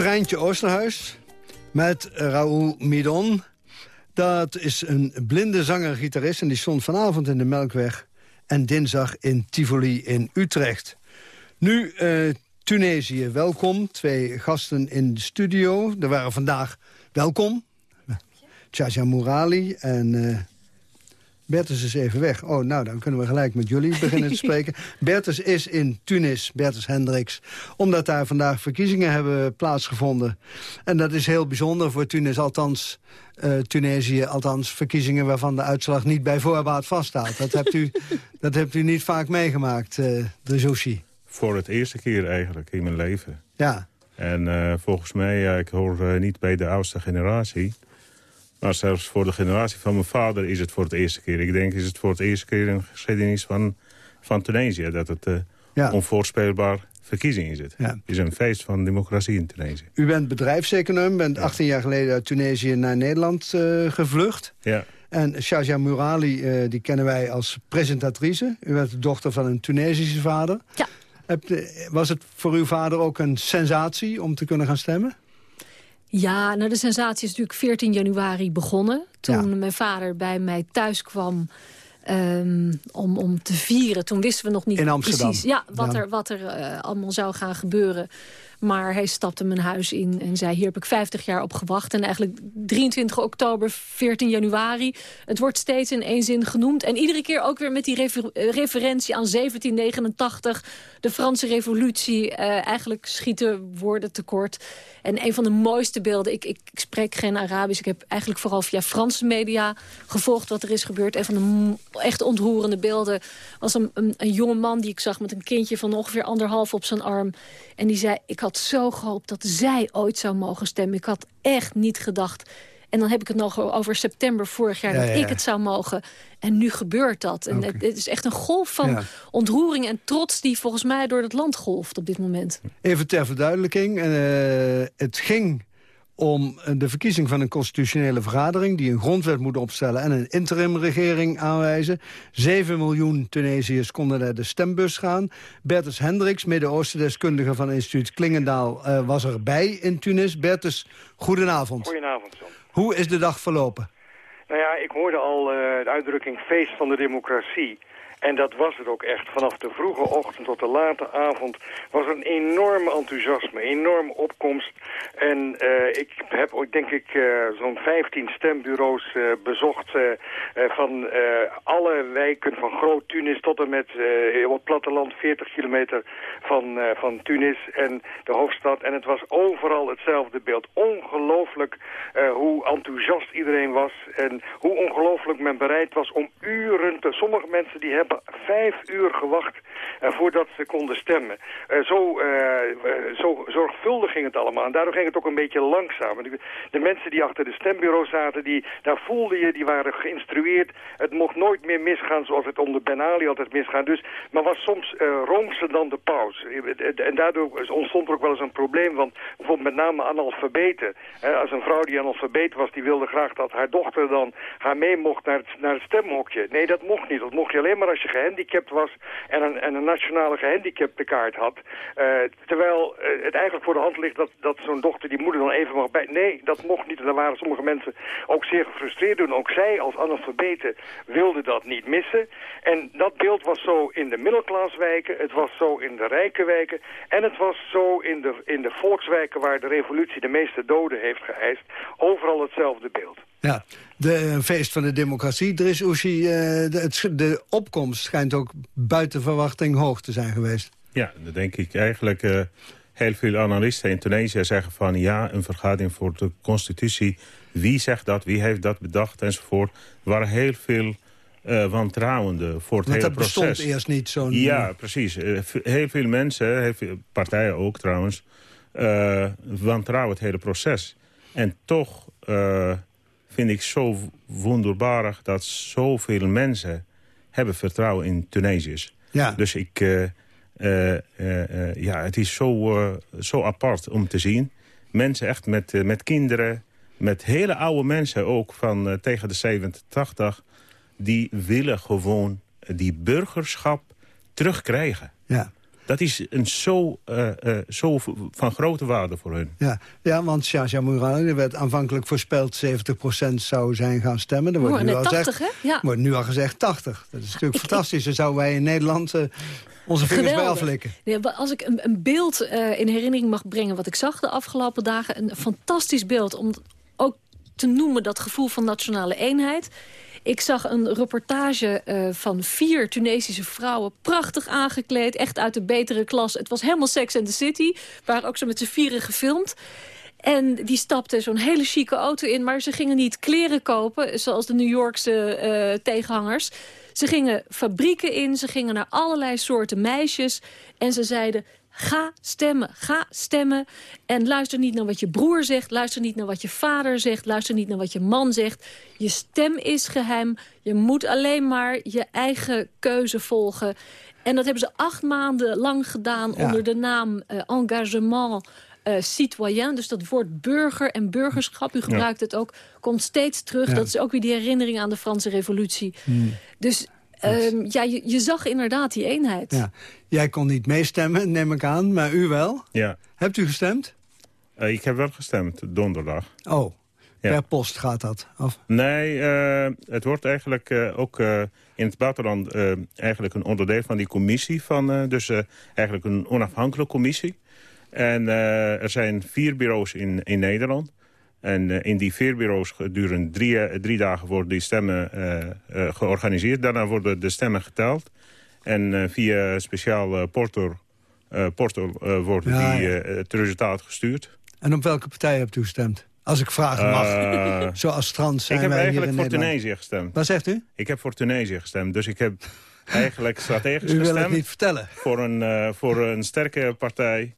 Treintje Oosterhuis met Raoul Midon. Dat is een blinde zanger-gitarist en die stond vanavond in de Melkweg... en dinsdag in Tivoli in Utrecht. Nu uh, Tunesië, welkom. Twee gasten in de studio. Er waren vandaag welkom. Chacha Mourali en uh, Bertus is even weg. Oh, nou, dan kunnen we gelijk met jullie beginnen te *laughs* spreken. Bertus is in Tunis, Bertus Hendricks. Omdat daar vandaag verkiezingen hebben plaatsgevonden. En dat is heel bijzonder voor Tunis, althans uh, Tunesië. Althans, verkiezingen waarvan de uitslag niet bij voorbaat vaststaat. Dat hebt u, *laughs* dat hebt u niet vaak meegemaakt, uh, de Zushi. Voor het eerste keer eigenlijk in mijn leven. Ja. En uh, volgens mij, ik hoor niet bij de oudste generatie... Maar zelfs voor de generatie van mijn vader is het voor het eerste keer. Ik denk is het voor het eerste keer in de geschiedenis van, van Tunesië... dat het uh, ja. onvoorspelbaar verkiezing is. Het ja. is een feest van democratie in Tunesië. U bent bedrijfseconoom, bent 18 jaar geleden uit Tunesië naar Nederland uh, gevlucht. Ja. En Shaja Murali, uh, die kennen wij als presentatrice. U bent de dochter van een Tunesische vader. Ja. Was het voor uw vader ook een sensatie om te kunnen gaan stemmen? Ja, nou de sensatie is natuurlijk 14 januari begonnen. Toen ja. mijn vader bij mij thuis kwam um, om, om te vieren. Toen wisten we nog niet precies ja, wat, Er, wat er uh, allemaal zou gaan gebeuren. Maar hij stapte mijn huis in en zei... hier heb ik 50 jaar op gewacht. En eigenlijk 23 oktober, 14 januari. Het wordt steeds in één zin genoemd. En iedere keer ook weer met die refer referentie aan 1789. De Franse revolutie. Uh, eigenlijk schieten woorden tekort. En een van de mooiste beelden... Ik, ik, spreek geen Arabisch. Ik heb eigenlijk vooral via Franse media gevolgd wat er is gebeurd. Een van de echt ontroerende beelden was een, een, een jonge man die ik zag... met een kindje van ongeveer anderhalf op zijn arm. En die zei, ik had zo gehoopt dat zij ooit zou mogen stemmen. Ik had echt niet gedacht... En dan heb ik het nog over september vorig jaar... Ja, dat ja, ik het zou mogen. En nu gebeurt dat. En het, het is echt een golf van Ja. ontroering en trots... die volgens mij door het land golft op dit moment. Even ter verduidelijking. eh, het ging om de verkiezing van een constitutionele vergadering... die een grondwet moet opstellen en een interimregering aanwijzen. 7 miljoen Tunesiërs konden naar de stembus gaan. Bertus Hendricks, Midden-Oosten-deskundige van instituut Klingendaal... eh, was erbij in Tunis. Bertus, goedenavond. Goedenavond, John. Hoe is de dag verlopen? Nou ja, ik hoorde al eh, de uitdrukking feest van de democratie. En dat was het ook echt. Vanaf de vroege ochtend tot de late avond was er een enorm enthousiasme, enorm opkomst. En eh, ik heb ooit denk ik eh, zo'n 15 stembureaus eh, bezocht van alle wijken van Groot Tunis tot en met op het platteland 40 kilometer van, van Tunis en de hoofdstad. En het was overal hetzelfde beeld. Ongelooflijk hoe enthousiast iedereen was en hoe ongelooflijk men bereid was om uren te... Sommige mensen die hebben vijf uur gewacht eh, voordat ze konden stemmen. Eh, zo, eh, zo zorgvuldig ging het allemaal. En daardoor ging het ook een beetje langzaam. De mensen die achter de stembureau zaten, die, daar voelde je, die waren geïnstrueerd. Het mocht nooit meer misgaan zoals het onder Ben Ali altijd misgaan. Dus, maar was soms eh roomser dan de paus. Eh, En daardoor ontstond er ook wel eens een probleem. Want bijvoorbeeld met name analfabeten. Als een vrouw die analfabeet was, die wilde graag dat haar dochter dan haar mee mocht naar het, naar het stemhokje. Nee, dat mocht niet. Dat mocht je alleen maar als je gehandicapt was en een, en een nationale gehandicaptenkaart had. Eh, terwijl eh, het eigenlijk voor de hand ligt dat, dat zo'n dochter die moeder dan even mag bij... Nee, dat mocht niet. En daar waren sommige mensen ook zeer gefrustreerd door. En ook zij als analfabeten wilden dat niet missen. En dat beeld was zo in de middelklaswijken, het was zo in de rijke wijken... en het was zo in de, in de volkswijken waar de revolutie de meeste doden heeft geëist. Overal hetzelfde beeld. Ja, de eh, feest van de democratie. Er is Oeshi, eh, de, het sch- de opkomst schijnt ook buiten verwachting hoog te zijn geweest. Ja, dat denk ik eigenlijk. eh, heel veel analisten in Tunesië zeggen van... ja, een vergadering voor de constitutie. Wie zegt dat? Wie heeft dat bedacht? Enzovoort. Er waren heel veel eh wantrouwende voor het Want hele dat bestond proces. eerst niet zo'n... Ja, precies. Heel veel mensen, heel veel partijen ook trouwens... eh, wantrouwen het hele proces. En toch eh, vind ik zo w- wonderbaarlijk... dat zoveel mensen hebben vertrouwen in Tunesiërs. Ja. Dus ik... eh, eh, eh, ja, het is zo, zo apart om te zien. Mensen echt met, met kinderen, met hele oude mensen ook... van tegen de 70, 80... die willen gewoon die burgerschap terugkrijgen. Ja. Dat is een zo, eh, eh, zo van grote waarde voor hun. Ja, ja want Shaja Mourali werd aanvankelijk voorspeld 70% zou zijn gaan stemmen. Er wordt nu al 80, gezegd? Ja. wordt nu al gezegd 80. Dat is natuurlijk *laughs* fantastisch. Dan zouden wij in Nederland eh, onze vingers bij aflikken. Wa- als ik een, een beeld eh, in herinnering mag brengen... wat ik zag de afgelopen dagen, een fantastisch beeld... om ook te noemen dat gevoel van nationale eenheid... Ik zag een reportage eh, van vier Tunesische vrouwen... prachtig aangekleed, echt uit de betere klas. Het was helemaal Sex and the City. Waren ook zo met z'n vieren gefilmd. En die stapten zo'n hele chique auto in... maar ze gingen niet kleren kopen, zoals de New Yorkse eh, tegenhangers. Ze gingen fabrieken in, ze gingen naar allerlei soorten meisjes... en ze zeiden... Ga stemmen, ga stemmen. En luister niet naar wat je broer zegt. Luister niet naar wat je vader zegt. Luister niet naar wat je man zegt. Je stem is geheim. Je moet alleen maar je eigen keuze volgen. En dat hebben ze acht maanden lang gedaan... Ja. onder de naam eh, engagement eh, citoyen. Dus dat woord burger en burgerschap, u gebruikt het ook... komt steeds terug. Ja. Dat is ook weer die herinnering aan de Franse revolutie. Dus ehm, ja, je, je zag inderdaad die eenheid. Ja. Jij kon niet meestemmen, neem ik aan, maar u wel. Ja. Hebt u gestemd? Eh, ik heb wel gestemd, donderdag. Oh, Ja. per post gaat dat. Of? Nee, eh, het wordt eigenlijk eh, ook eh, in het buitenland eigenlijk een onderdeel van die commissie. Van, eh, dus eh, eigenlijk een onafhankelijke commissie. En eh, er zijn vier bureaus in, in Nederland. En eh, in die vier bureaus gedurende drie, eh, drie dagen worden die stemmen eh, georganiseerd. Daarna worden de stemmen geteld. En via speciaal eh, portal, portal wordt Ja, die, ja. het resultaat gestuurd. En op welke partij hebt u gestemd? Als ik vragen mag. *laughs* Zoals trans zijn ik heb wij eigenlijk voor. Tunesië gestemd. Wat zegt u? Ik heb voor Tunesië gestemd, dus ik heb *laughs* eigenlijk strategisch U wil het gestemd. niet vertellen. Voor een, voor een sterke partij.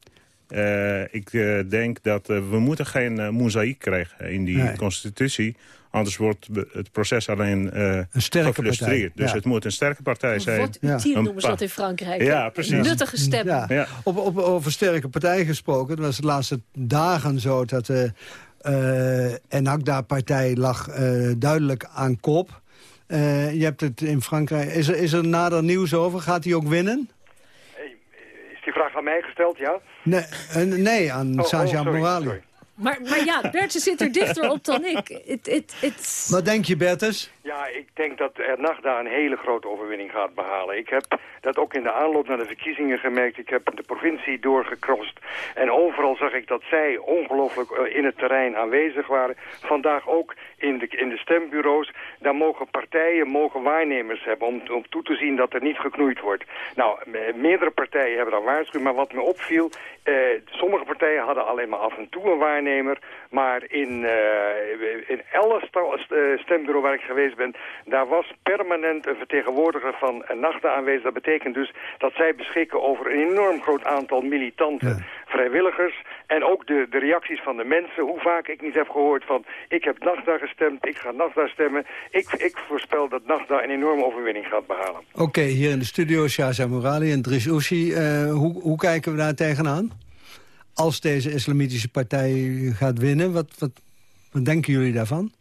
Eh, ik eh, denk dat eh, we moeten geen uh, mozaïek krijgen in die Nee. constitutie. Anders wordt het proces alleen eh sterke gefrustreerd. partij, Dus ja. het moet een sterke partij zijn. Wat utile Een noemen ze dat in Frankrijk. Ja, precies. Nuttige stem. Ja. Ja. Op, op, over sterke partij gesproken. Het was de laatste dagen zo dat de eh Ennahda-partij lag eh, duidelijk aan kop. Eh, je hebt het in Frankrijk. Is er, is er nader nieuws over? Gaat hij ook winnen? Is die vraag aan mij gesteld, ja? Nee, eh, nee aan Oh, Saja oh, Morali. sorry. Maar, maar ja, Bertje zit er dichter op dan ik. Het, het, het... Wat denk je, Bertus? Ja, ik denk dat Ernagda een hele grote overwinning gaat behalen. Ik heb dat ook in de aanloop naar de verkiezingen gemerkt. Ik heb de provincie doorgekrost. En overal zag ik dat zij ongelooflijk eh, in het terrein aanwezig waren. Vandaag ook in de, in de stembureaus. Daar mogen partijen mogen waarnemers hebben om, om toe te zien dat er niet geknoeid wordt. Nou, me- meerdere partijen hebben dan waarschuwing. Maar wat me opviel, eh, sommige partijen hadden alleen maar af en toe een waarnemer. Maar in, eh, in st- eh, stembureau waar ik geweest ben, daar was permanent een vertegenwoordiger van een nacht aanwezig. Dat betekent dus dat zij beschikken over een enorm groot aantal militante vrijwilligers. En ook de, de reacties van de mensen. Hoe vaak ik niet heb gehoord van, ik heb Nachtdag gestemd, ik ga Nachtdag stemmen. Ik, ik voorspel dat Nachtdag een enorme overwinning gaat behalen. Oké, hier in de studio Shaza Morali en Driss Oussi. Eh, hoe, hoe kijken we daar tegenaan? Als deze islamitische partij gaat winnen, wat, wat, wat denken jullie daarvan?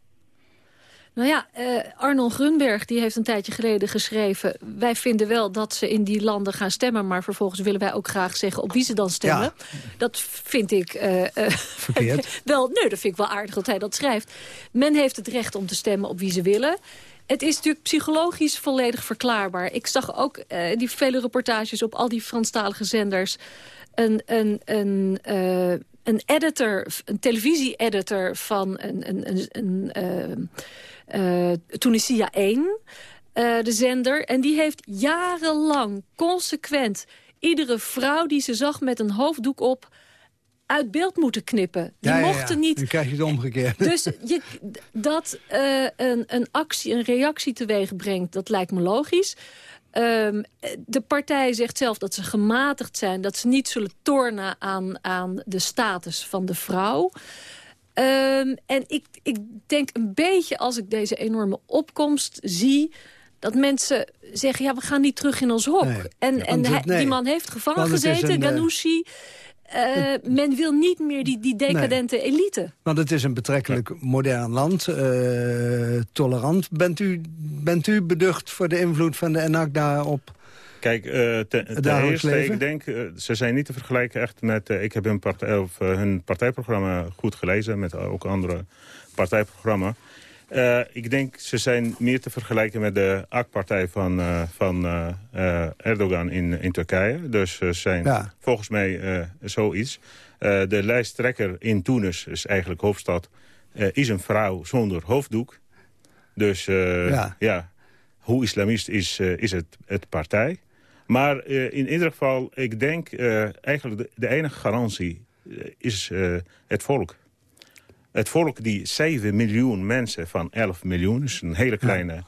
Nou ja, eh, Arnold Grunberg die heeft een tijdje geleden geschreven... wij vinden wel dat ze in die landen gaan stemmen... maar vervolgens willen wij ook graag zeggen op wie ze dan stemmen. Dat vind ik... eh, Verkeerd. *laughs* wel, nee, dat vind ik wel aardig dat hij dat schrijft. Men heeft het recht om te stemmen op wie ze willen. Het is natuurlijk psychologisch volledig verklaarbaar. Ik zag ook eh, die vele reportages op al die Franstalige zenders... een, een, een, een editor, een televisie-editor van een, een, een, een Tunisia 1, eh, de zender. En die heeft jarenlang consequent iedere vrouw die ze zag met een hoofddoek op uit beeld moeten knippen. Die Ja, ja, ja. mochten niet Nu krijg je het omgekeerd. *laughs* dus je, dat eh, een, een actie, een reactie teweeg brengt, dat lijkt me logisch. Ehm, de partij zegt zelf dat ze gematigd zijn... dat ze niet zullen tornen aan, aan de status van de vrouw. Ehm, en ik, ik denk een beetje als ik deze enorme opkomst zie... dat mensen zeggen, ja, we gaan niet terug in ons hok. Nee. En, Ja, en het- nee. die man heeft gevangen gezeten, eh, Ghanouchi. Eh, men wil niet meer die, die decadente elite. Want het is een betrekkelijk modern land, eh, tolerant. Bent u, bent u beducht voor de invloed van de Ennahda op Kijk, uh, ten, ten eerste, leven? ik denk, uh, ze zijn niet te vergelijken echt met... Uh, ik heb hun, partij, of, hun partijprogramma goed gelezen, met ook andere partijprogramma. ik denk, ze zijn meer te vergelijken met de AK-partij van, van Erdogan in, in Turkije. Dus ze zijn ja. volgens mij zoiets. de lijsttrekker in Tunis, is eigenlijk hoofdstad, is een vrouw zonder hoofddoek. Dus ja. ja. hoe islamist is, is het, het partij. Maar uh, in ieder geval, ik denk uh, eigenlijk de, de, enige garantie uh, is het volk. Het volk die 7 miljoen mensen van 11 miljoen, dus een hele kleine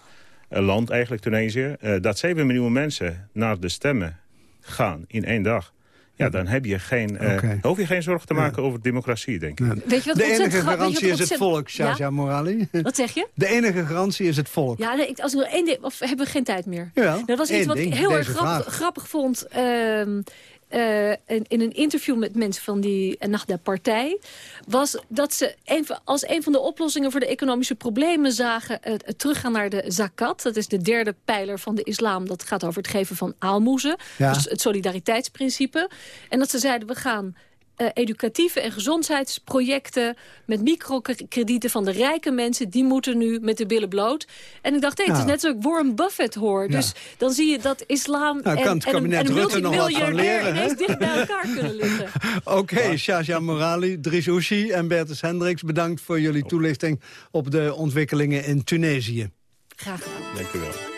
ja. land eigenlijk, Tunesië. dat 7 miljoen mensen naar de stemmen gaan in één dag. Ja, dan heb je geen, uh, okay. hoef je geen zorgen te maken ja. over democratie, denk ik. Ja. Weet je wat de enige garantie is het volk, Shaja ja? Morali. Wat zeg je? De enige garantie is het volk. Ja, nee, als er één of hebben we geen tijd meer? Ja, dat was iets wat ding, ik heel erg grappig, grappig vond. Uh, uh, in, in, een interview met mensen van die uh, Nagda partij... was dat ze een, als een van de oplossingen voor de economische problemen zagen... Het teruggaan naar de zakat. Dat is de derde pijler van de islam. Dat gaat over het geven van aalmoezen. Ja. Dus het solidariteitsprincipe. En dat ze zeiden, we gaan uh, educatieve en gezondheidsprojecten... met microkredieten van de rijke mensen... die moeten nu met de billen bloot. En ik dacht, hey, het is net zoals ik Warren Buffett hoor. Dus dan zie je dat islam Nou, kan en, het en, een- kabinet en een Rutte nog wat van leren, hè? ineens dicht bij elkaar kunnen liggen. *laughs* Oké, Shaja Morali, Dries Oeshi en Bertus Hendricks... bedankt voor jullie toelichting op de ontwikkelingen in Tunesië. Graag gedaan. Dank u wel.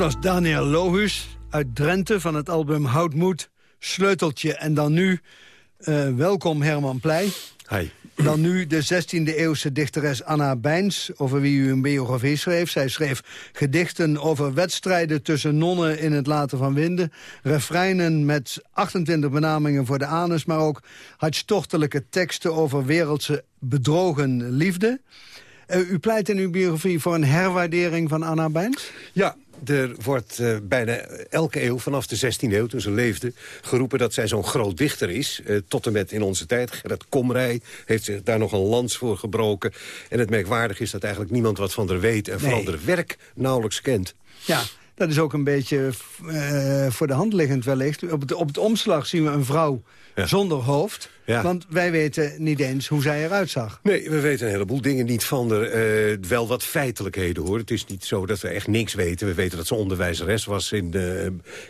Was Daniel Lohus uit Drenthe van het album Houtmoed, Sleuteltje. En dan nu, eh, welkom Herman Pleij. Hi. Dan nu de 16e eeuwse dichteres Anna Bijns, over wie u een biografie schreef. Zij schreef gedichten over wedstrijden tussen nonnen in het laten van winden. Refreinen met 28 benamingen voor de anus, maar ook hartstochtelijke teksten over wereldse bedrogen liefde. u pleit in uw biografie voor een herwaardering van Anna Bijns? Ja, er wordt uh, bijna elke eeuw, vanaf de 16e eeuw, toen ze leefde... geroepen dat zij zo'n groot dichter is. Uh, tot en met in onze tijd. Gerrit Komrij heeft zich daar nog een lans voor gebroken. En het merkwaardig is dat eigenlijk niemand wat van haar weet... en vooral haar werk nauwelijks kent. Ja, dat is ook een beetje uh, voor de hand liggend wellicht. Op het, op het omslag zien we een vrouw ja. zonder hoofd. Ja. Want wij weten niet eens hoe zij eruit zag. Nee, we weten een heleboel dingen niet van er. Uh, wel wat feitelijkheden, hoor. Het is niet zo dat we echt niks weten. We weten dat ze onderwijzeres was in, uh,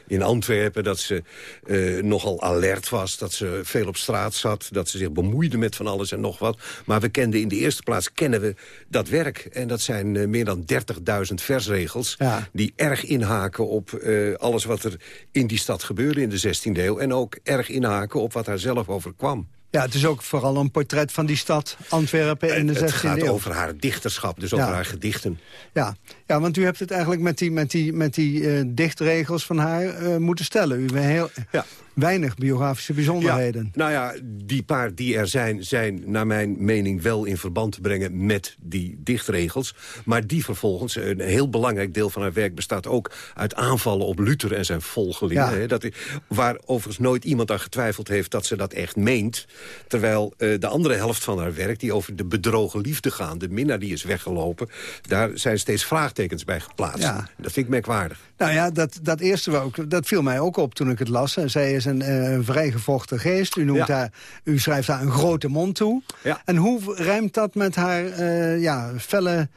in Antwerpen. Dat ze uh, nogal alert was. Dat ze veel op straat zat. Dat ze zich bemoeide met van alles en nog wat. Maar we kenden in de eerste plaats kennen we dat werk. En dat zijn meer dan 30.000 versregels... Ja. die erg inhaken op alles wat er in die stad gebeurde in de 16e eeuw. En ook erg inhaken op wat haar zelf overkwam. Ja, het is ook vooral een portret van die stad Antwerpen in de 16e eeuw. Het gaat over haar dichterschap, dus over haar gedichten. Ja. ja, want u hebt het eigenlijk met die, met die, met die uh, dichtregels van haar uh, moeten stellen. U bent heel... Ja weinig biografische bijzonderheden. Ja, nou ja, die paar die er zijn, zijn naar mijn mening wel in verband te brengen met die dichtregels. Maar die vervolgens, een heel belangrijk deel van haar werk bestaat ook uit aanvallen op Luther en zijn volgelingen. Ja. Hè, dat, waar overigens nooit iemand aan getwijfeld heeft dat ze dat echt meent. Terwijl uh, de andere helft van haar werk, die over de bedrogen liefde gaan, de minnaar die is weggelopen, daar zijn steeds vraagtekens bij geplaatst. Ja. Dat vind ik merkwaardig. Nou ja, dat, dat eerste ook, dat viel mij ook op toen ik het las. Zij is een, uh, een vrijgevochten geest. U, noemt haar, u schrijft haar een grote mond toe. Ja. En hoe rijmt dat met haar uh, ja, felle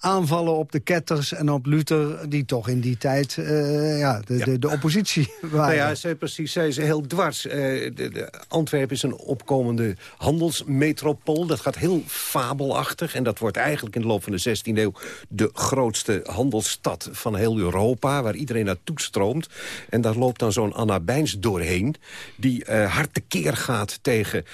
aanvallen op de ketters en op Luther... die toch in die tijd uh, ja, de, De, de, oppositie *laughs* waren. Nou ja, zij, precies, zij is heel dwars. Uh, de, de, Antwerpen is een opkomende handelsmetropool. Dat gaat heel fabelachtig. En dat wordt eigenlijk in de loop van de 16e eeuw... de grootste handelsstad van heel Europa... waar iedereen naartoe stroomt. En daar loopt dan zo'n Anna Bijns doorheen... die uh, hard tekeer gaat tegen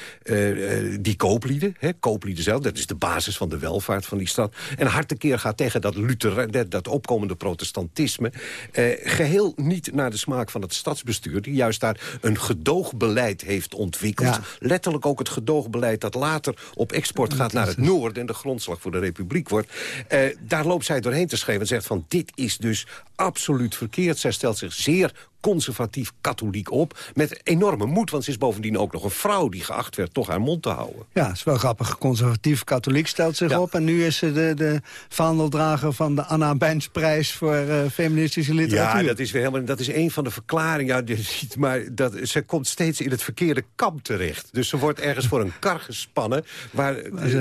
die kooplieden. Hè, kooplieden zelf, dat is de basis van de welvaart van die stad. En hard tekeer gaat tegen dat Luther, dat, dat opkomende protestantisme... Eh, geheel niet naar de smaak van het stadsbestuur... die juist daar een gedoogbeleid heeft ontwikkeld. Ja. Letterlijk ook het gedoogbeleid dat later op export gaat naar het noorden... en de grondslag voor de republiek wordt. Eh, daar loopt zij doorheen te schrijven en zegt van... dit is dus absoluut verkeerd. Zij stelt zich zeer conservatief katholiek op. Met enorme moed, want ze is bovendien ook nog een vrouw... die geacht werd toch haar mond te houden. Ja, is wel grappig. Conservatief katholiek stelt zich op. En nu is ze de, de vaandeldrager van de Anna Bijnsprijs... voor uh, feministische literatuur. Ja, dat is, weer helemaal, dat is een van de verklaringen. Ja, maar dat, ze komt steeds in het verkeerde kamp terecht. Dus ze wordt ergens voor een kar gespannen... Waar,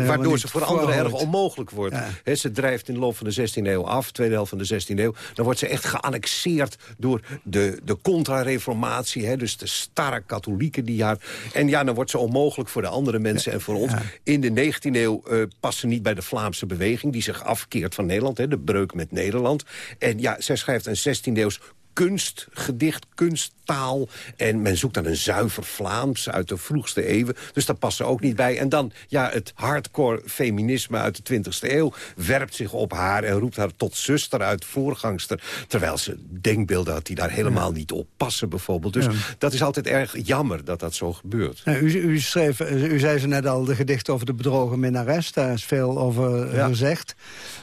waardoor ze voor anderen erg onmogelijk wordt. Ja. ze drijft in de loop van de 16e eeuw af, tweede helft van de 16e eeuw. Dan wordt ze echt geannexeerd door de, de contra-reformatie. Dus de starre katholieken die haar... En ja, dan wordt ze onmogelijk voor de andere mensen en voor ons. In de 19e eeuw uh, past ze niet bij de Vlaamse beweging... die zich afkeert van Nederland, hè, de breuk met Nederland. En ja, zij schrijft een 16e eeuws kunstgedicht, kunsttaal. En men zoekt dan een zuiver Vlaams uit de vroegste eeuwen. Dus dat past er ook niet bij. En dan, ja, het hardcore feminisme uit de 20e eeuw... werpt zich op haar en roept haar tot zuster uit, voorgangster. Terwijl ze denkbeelden had die daar helemaal niet op passen, bijvoorbeeld. Dus dat is altijd erg jammer dat dat zo gebeurt. Ja, u, u, schreef, u zei ze net al, de gedicht over de bedrogen minnares. Daar is veel over gezegd.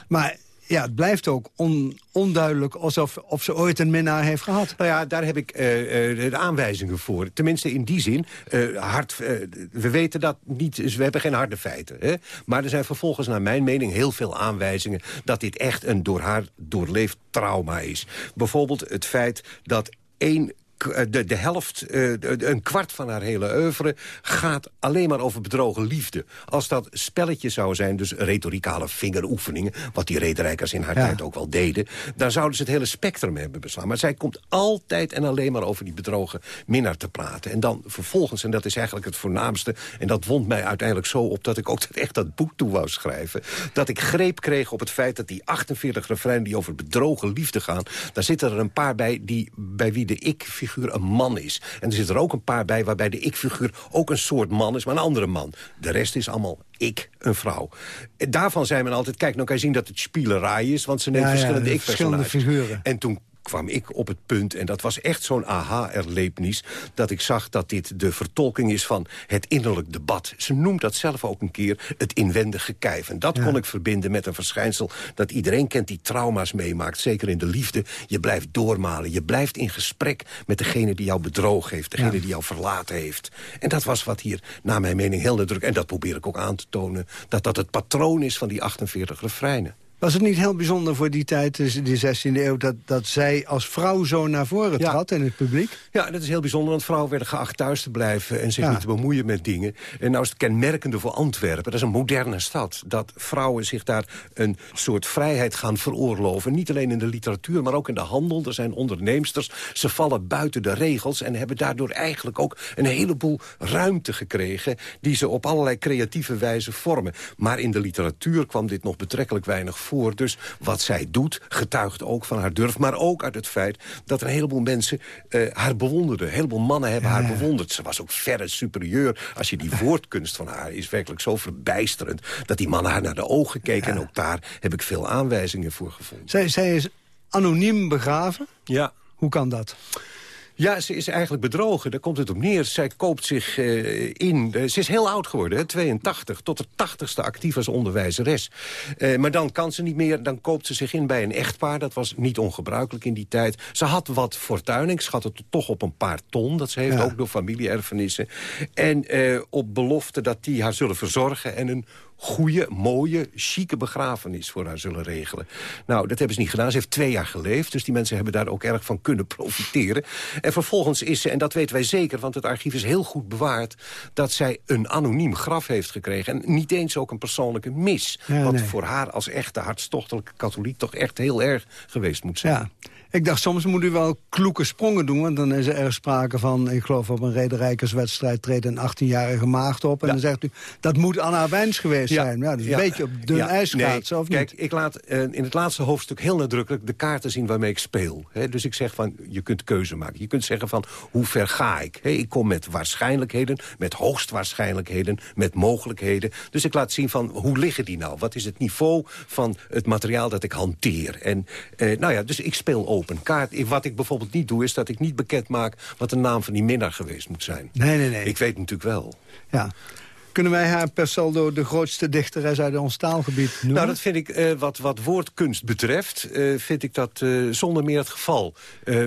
Maar ja, het blijft ook on, onduidelijk alsof of ze ooit een minnaar heeft gehad. Nou ja, daar heb ik uh, uh, de aanwijzingen voor. Tenminste in die zin. Uh, hard, we weten dat niet, dus we hebben geen harde feiten. Hè? Maar er zijn vervolgens naar mijn mening heel veel aanwijzingen... dat dit echt een door haar doorleefd trauma is. Bijvoorbeeld het feit dat één eh, de, de helft, uh, een kwart van haar hele oeuvre... gaat alleen maar over bedrogen liefde. Als dat spelletje zou zijn, dus retoricale vingeroefeningen... wat die rederijkers in haar tijd ook wel deden... dan zouden ze het hele spectrum hebben beslaan. Maar zij komt altijd en alleen maar over die bedrogen minnaar te praten. En dan vervolgens, en dat is eigenlijk het voornaamste... en dat wond mij uiteindelijk zo op dat ik ook *laughs* echt dat boek toe wou schrijven... dat ik greep kreeg op het feit dat die 48 refreinen... die over bedrogen liefde gaan... daar zitten er een paar bij die, bij wie de ik-figuur een man is. En er zitten er ook een paar bij waarbij de ik-figuur ook een soort man is, maar een andere man. De rest is allemaal ik, een vrouw. Daarvan zei men altijd, kijk, nou kan je zien dat het spielerij is... want ze neemt verschillende ik-personages. figuren. En toen kwam ik op het punt, en dat was echt zo'n aha-erlevenis... dat ik zag dat dit de vertolking is van het innerlijk debat. Ze noemt dat zelf ook een keer het inwendige kijf. En dat kon ik verbinden met een verschijnsel dat iedereen kent... die trauma's meemaakt, zeker in de liefde. Je blijft doormalen, je blijft in gesprek met degene die jou bedrogen heeft... degene die jou verlaten heeft. En dat was wat hier, naar mijn mening, heel nadruk... en dat probeer ik ook aan te tonen... dat dat het patroon is van die 48 refreinen. Was het niet heel bijzonder voor die tijd, dus die 16e eeuw... dat, dat zij als vrouw zo naar voren trad in het publiek? Ja, dat is heel bijzonder, want vrouwen werden geacht thuis te blijven... en zich Ja. niet te bemoeien met dingen. En nou is het kenmerkende voor Antwerpen, dat is een moderne stad... dat vrouwen zich daar een soort vrijheid gaan veroorloven. Niet alleen in de literatuur, maar ook in de handel. Er zijn onderneemsters, ze vallen buiten de regels... en hebben daardoor eigenlijk ook een heleboel ruimte gekregen... die ze op allerlei creatieve wijze vormen. Maar in de literatuur kwam dit nog betrekkelijk weinig voor. Dus wat zij doet, getuigt ook van haar durf... maar ook uit het feit dat er een heleboel mensen eh, haar bewonderden. Een heleboel mannen hebben haar bewonderd. Ze was ook verre superieur. Als je die *laughs* woordkunst van haar is werkelijk zo verbijsterend... dat die mannen haar naar de ogen keken. En ook daar heb ik veel aanwijzingen voor gevonden. Zij, zij is anoniem begraven? Ja. Hoe kan dat? Ja, ze is eigenlijk bedrogen. Daar komt het op neer. Zij koopt zich eh, in. Eh, ze is heel oud geworden, hè, 82. Tot de 80ste actief als onderwijzeres. Eh, maar dan kan ze niet meer. Dan koopt ze zich in bij een echtpaar. Dat was niet ongebruikelijk in die tijd. Ze had wat fortuin. Ik schat het toch op een paar ton. Dat ze heeft Ja. ook door familieerfenissen. En op belofte dat die haar zullen verzorgen. En een goede, mooie, chique begrafenis voor haar zullen regelen. Nou, dat hebben ze niet gedaan. Ze heeft twee jaar geleefd, dus die mensen hebben daar ook erg van kunnen profiteren. En vervolgens is ze, en dat weten wij zeker, want het archief is heel goed bewaard... dat zij een anoniem graf heeft gekregen. En niet eens ook een persoonlijke mis. Ja, wat nee. voor haar als echte hartstochtelijke katholiek toch echt heel erg geweest moet zijn. Ja. Ik dacht, soms moet u wel kloeke sprongen doen... want dan is er erg sprake van, ik geloof op een rederijkerswedstrijd... treedt een 18-jarige maagd op en dan zegt u... dat moet Anna Wijns geweest zijn. Ja, dus een beetje op dun ijs nee, schaatsen, of Kijk, niet? ik laat eh, in het laatste hoofdstuk heel nadrukkelijk de kaarten zien waarmee ik speel. Dus ik zeg van, je kunt keuze maken. Je kunt zeggen van, hoe ver ga ik? Ik kom met waarschijnlijkheden, met hoogstwaarschijnlijkheden, met mogelijkheden. Dus ik laat zien van, hoe liggen die nou? Wat is het niveau van het materiaal dat ik hanteer? En eh, nou ja, dus ik speel open kaart. Wat ik bijvoorbeeld niet doe, is dat ik niet bekend maak... wat de naam van die minnaar geweest moet zijn. Nee, nee, nee. Ik weet natuurlijk wel. Ja. Kunnen wij haar per saldo de grootste dichteres uit ons taalgebied noemen? Nou, dat vind ik, eh, wat, wat woordkunst betreft, eh, vind ik dat eh, zonder meer het geval.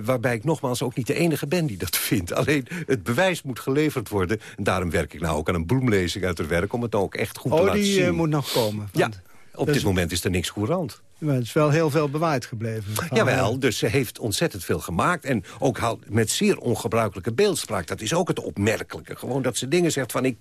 Waarbij ik nogmaals ook niet de enige ben die dat *laughs* vindt. Alleen het bewijs moet geleverd worden. En daarom werk ik nou ook aan een bloemlezing uit het werk... om het ook echt goed te oh, laten die zien. eh, moet nog komen. Ja, op dus- dit moment is er niks courant. Maar het is wel heel veel bewaard gebleven. Jawel, dus ze heeft ontzettend veel gemaakt. En ook met zeer ongebruikelijke beeldspraak. Dat is ook het opmerkelijke. Gewoon dat ze dingen zegt van... ik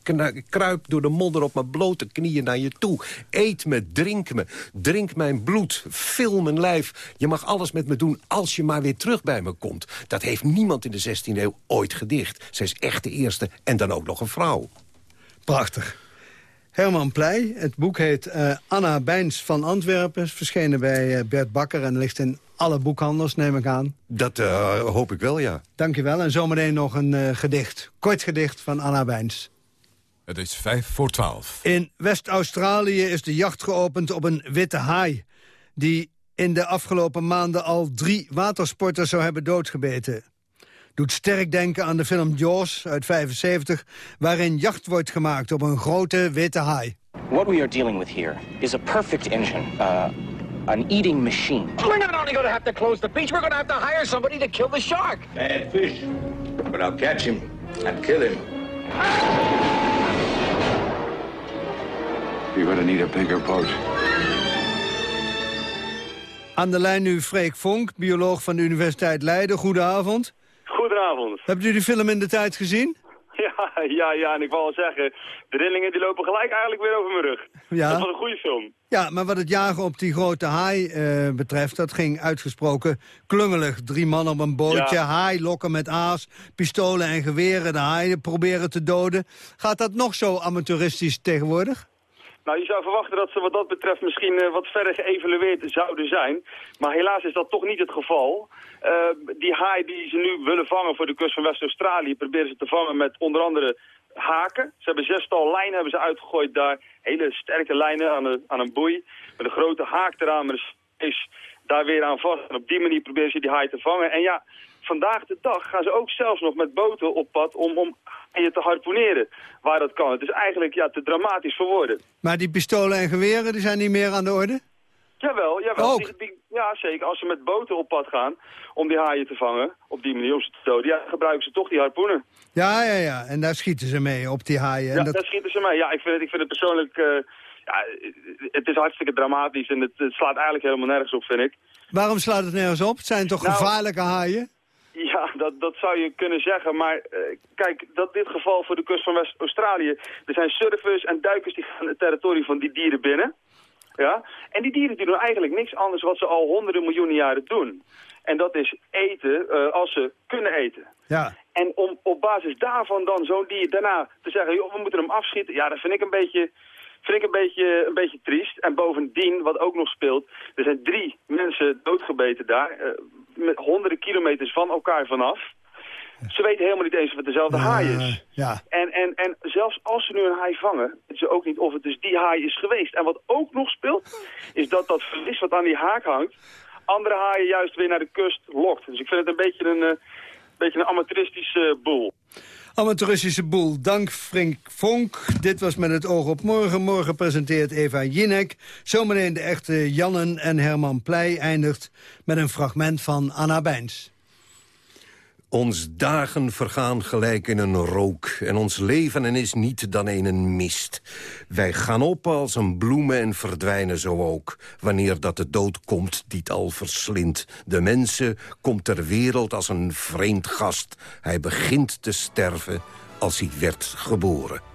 kruip door de modder op mijn blote knieën naar je toe. Eet me, drink me, drink mijn bloed, vul mijn lijf. Je mag alles met me doen als je maar weer terug bij me komt. Dat heeft niemand in de 16e eeuw ooit gedicht. Ze is echt de eerste en dan ook nog een vrouw. Prachtig. Herman Pleij, het boek heet eh, Anna Bijns van Antwerpen. Is verschenen bij eh, Bert Bakker en ligt in alle boekhandels, neem ik aan. Dat eh, hoop ik wel, ja. Dankjewel. En zometeen nog een eh, gedicht. Kort gedicht van Anna Bijns. Het is vijf voor twaalf. In West-Australië is de jacht geopend op een witte haai... die in de afgelopen maanden al drie watersporters zou hebben doodgebeten. Doet sterk denken aan de film Jaws uit 75... waarin jacht wordt gemaakt op een grote witte haai. What we are dealing with here is a perfect engine, uh, an eating machine. We're not only going to have to close the beach, we're going to have to hire somebody to kill the shark. Bad fish. But I'll catch him and kill him. You're gonna need a bigger boat. Aan de lijn nu Freek Vonk, bioloog van de Universiteit Leiden. Goedenavond. Goedenavond. Hebt u de film in de tijd gezien? *laughs* Ja, ja, ja, en ik wou al zeggen, de rillingen die lopen gelijk eigenlijk weer over mijn rug. Ja. Dat was een goede film. Ja, maar wat het jagen op die grote haai eh, betreft... dat ging uitgesproken klungelig. Drie man op een bootje, Ja. haai lokken met aas... pistolen en geweren, de haaien proberen te doden. Gaat dat nog zo amateuristisch tegenwoordig? Nou, je zou verwachten dat ze wat dat betreft misschien eh, wat verder geëvalueerd zouden zijn. Maar helaas is dat toch niet het geval. Eh, die haai die ze nu willen vangen voor de kust van West-Australië... proberen ze te vangen met onder andere haken. Ze hebben zestal lijnen hebben ze uitgegooid daar. Hele sterke lijnen aan, aan een boei. Met een grote haak eraan een is daar weer aan vast. En op die manier proberen ze die haai te vangen. En ja, vandaag de dag gaan ze ook zelfs nog met boten op pad om, om je te harponeren waar dat kan. Het is eigenlijk ja, te dramatisch voor woorden. Maar die pistolen en geweren die zijn niet meer aan de orde? Jawel, jawel. Ook? Die, die- ja, zeker. Als ze met boten op pad gaan om die haaien te vangen, op die manier om ze te doden, ja, gebruiken ze toch die harpoenen. Ja, ja, ja. En daar schieten ze mee op die haaien. En Ja, dat- daar schieten ze mee. Ja, ik vind het, ik vind het persoonlijk... eh, ja, het is hartstikke dramatisch en het, het slaat eigenlijk helemaal nergens op, vind ik. Waarom slaat het nergens op? Het zijn toch Nou- gevaarlijke haaien? Ja, dat, dat zou je kunnen zeggen. Maar eh, kijk, dat dit geval voor de kust van West-Australië... Er zijn surfers en duikers die gaan het territorium van die dieren binnen. Ja? En die dieren die doen eigenlijk niks anders wat ze al honderden miljoenen jaren doen. En dat is eten eh, als ze kunnen eten. Ja. En om op basis daarvan dan zo'n dier daarna te zeggen... Joh, we moeten hem afschieten, ja, dat vind ik een beetje... Vind ik een beetje, een beetje triest. En bovendien, wat ook nog speelt... er zijn drie mensen doodgebeten daar... eh, met honderden kilometers van elkaar vanaf. Ze weten helemaal niet eens of het dezelfde haai is. Ja. En, en, en zelfs als ze nu een haai vangen, weten ze ook niet of het dus die haai is geweest. En wat ook nog speelt, is dat dat verlies wat aan die haak hangt, andere haaien juist weer naar de kust lokt. Dus ik vind het een beetje een, eh, beetje een amateuristische boel. Amateuristische boel. Dank Frank Vonk. Dit was met het oog op morgen. Morgen presenteert Eva Jinek. Zometeen de echte Jannen en Herman Pleij eindigt met een fragment van Anna Bijns. Ons dagen vergaan gelijk in een rook... en ons leven is niet dan een mist. Wij gaan op als een bloemen en verdwijnen zo ook... wanneer dat de dood komt die het al verslindt. De mensen komt ter wereld als een vreemd gast. Hij begint te sterven als hij werd geboren.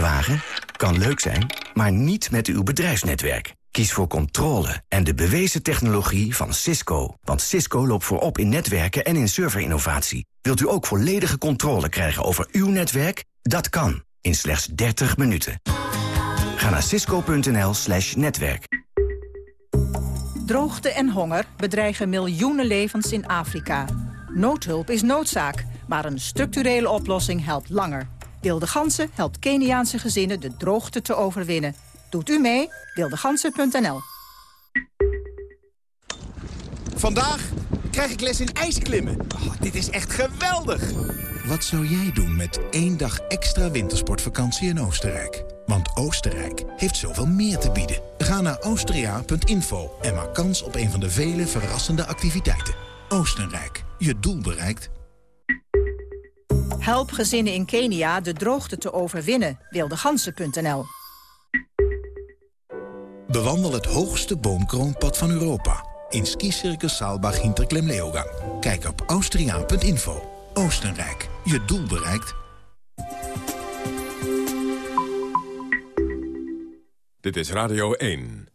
Wagen? Kan leuk zijn, maar niet met uw bedrijfsnetwerk. Kies voor controle en de bewezen technologie van Cisco. Want Cisco loopt voorop in netwerken en in serverinnovatie. Wilt u ook volledige controle krijgen over uw netwerk? Dat kan, in slechts 30 minuten. Ga naar cisco.nl slash netwerk. Droogte en honger bedreigen miljoenen levens in Afrika. Noodhulp is noodzaak, maar een structurele oplossing helpt langer. Wilde Gansen helpt Keniaanse gezinnen de droogte te overwinnen. Doet u mee? Wildegansen.nl Vandaag krijg ik les in ijsklimmen. Oh, dit is echt geweldig! Wat zou jij doen met één dag extra wintersportvakantie in Oostenrijk? Want Oostenrijk heeft zoveel meer te bieden. Ga naar austria.info en maak kans op een van de vele verrassende activiteiten. Oostenrijk, je doel bereikt. Help gezinnen in Kenia de droogte te overwinnen. Wildegansen.nl Bewandel het hoogste boomkroonpad van Europa. In skicircus Saalbach Hinterklemleogang. Kijk op austriaan.info. Oostenrijk, je doel bereikt. Dit is Radio 1.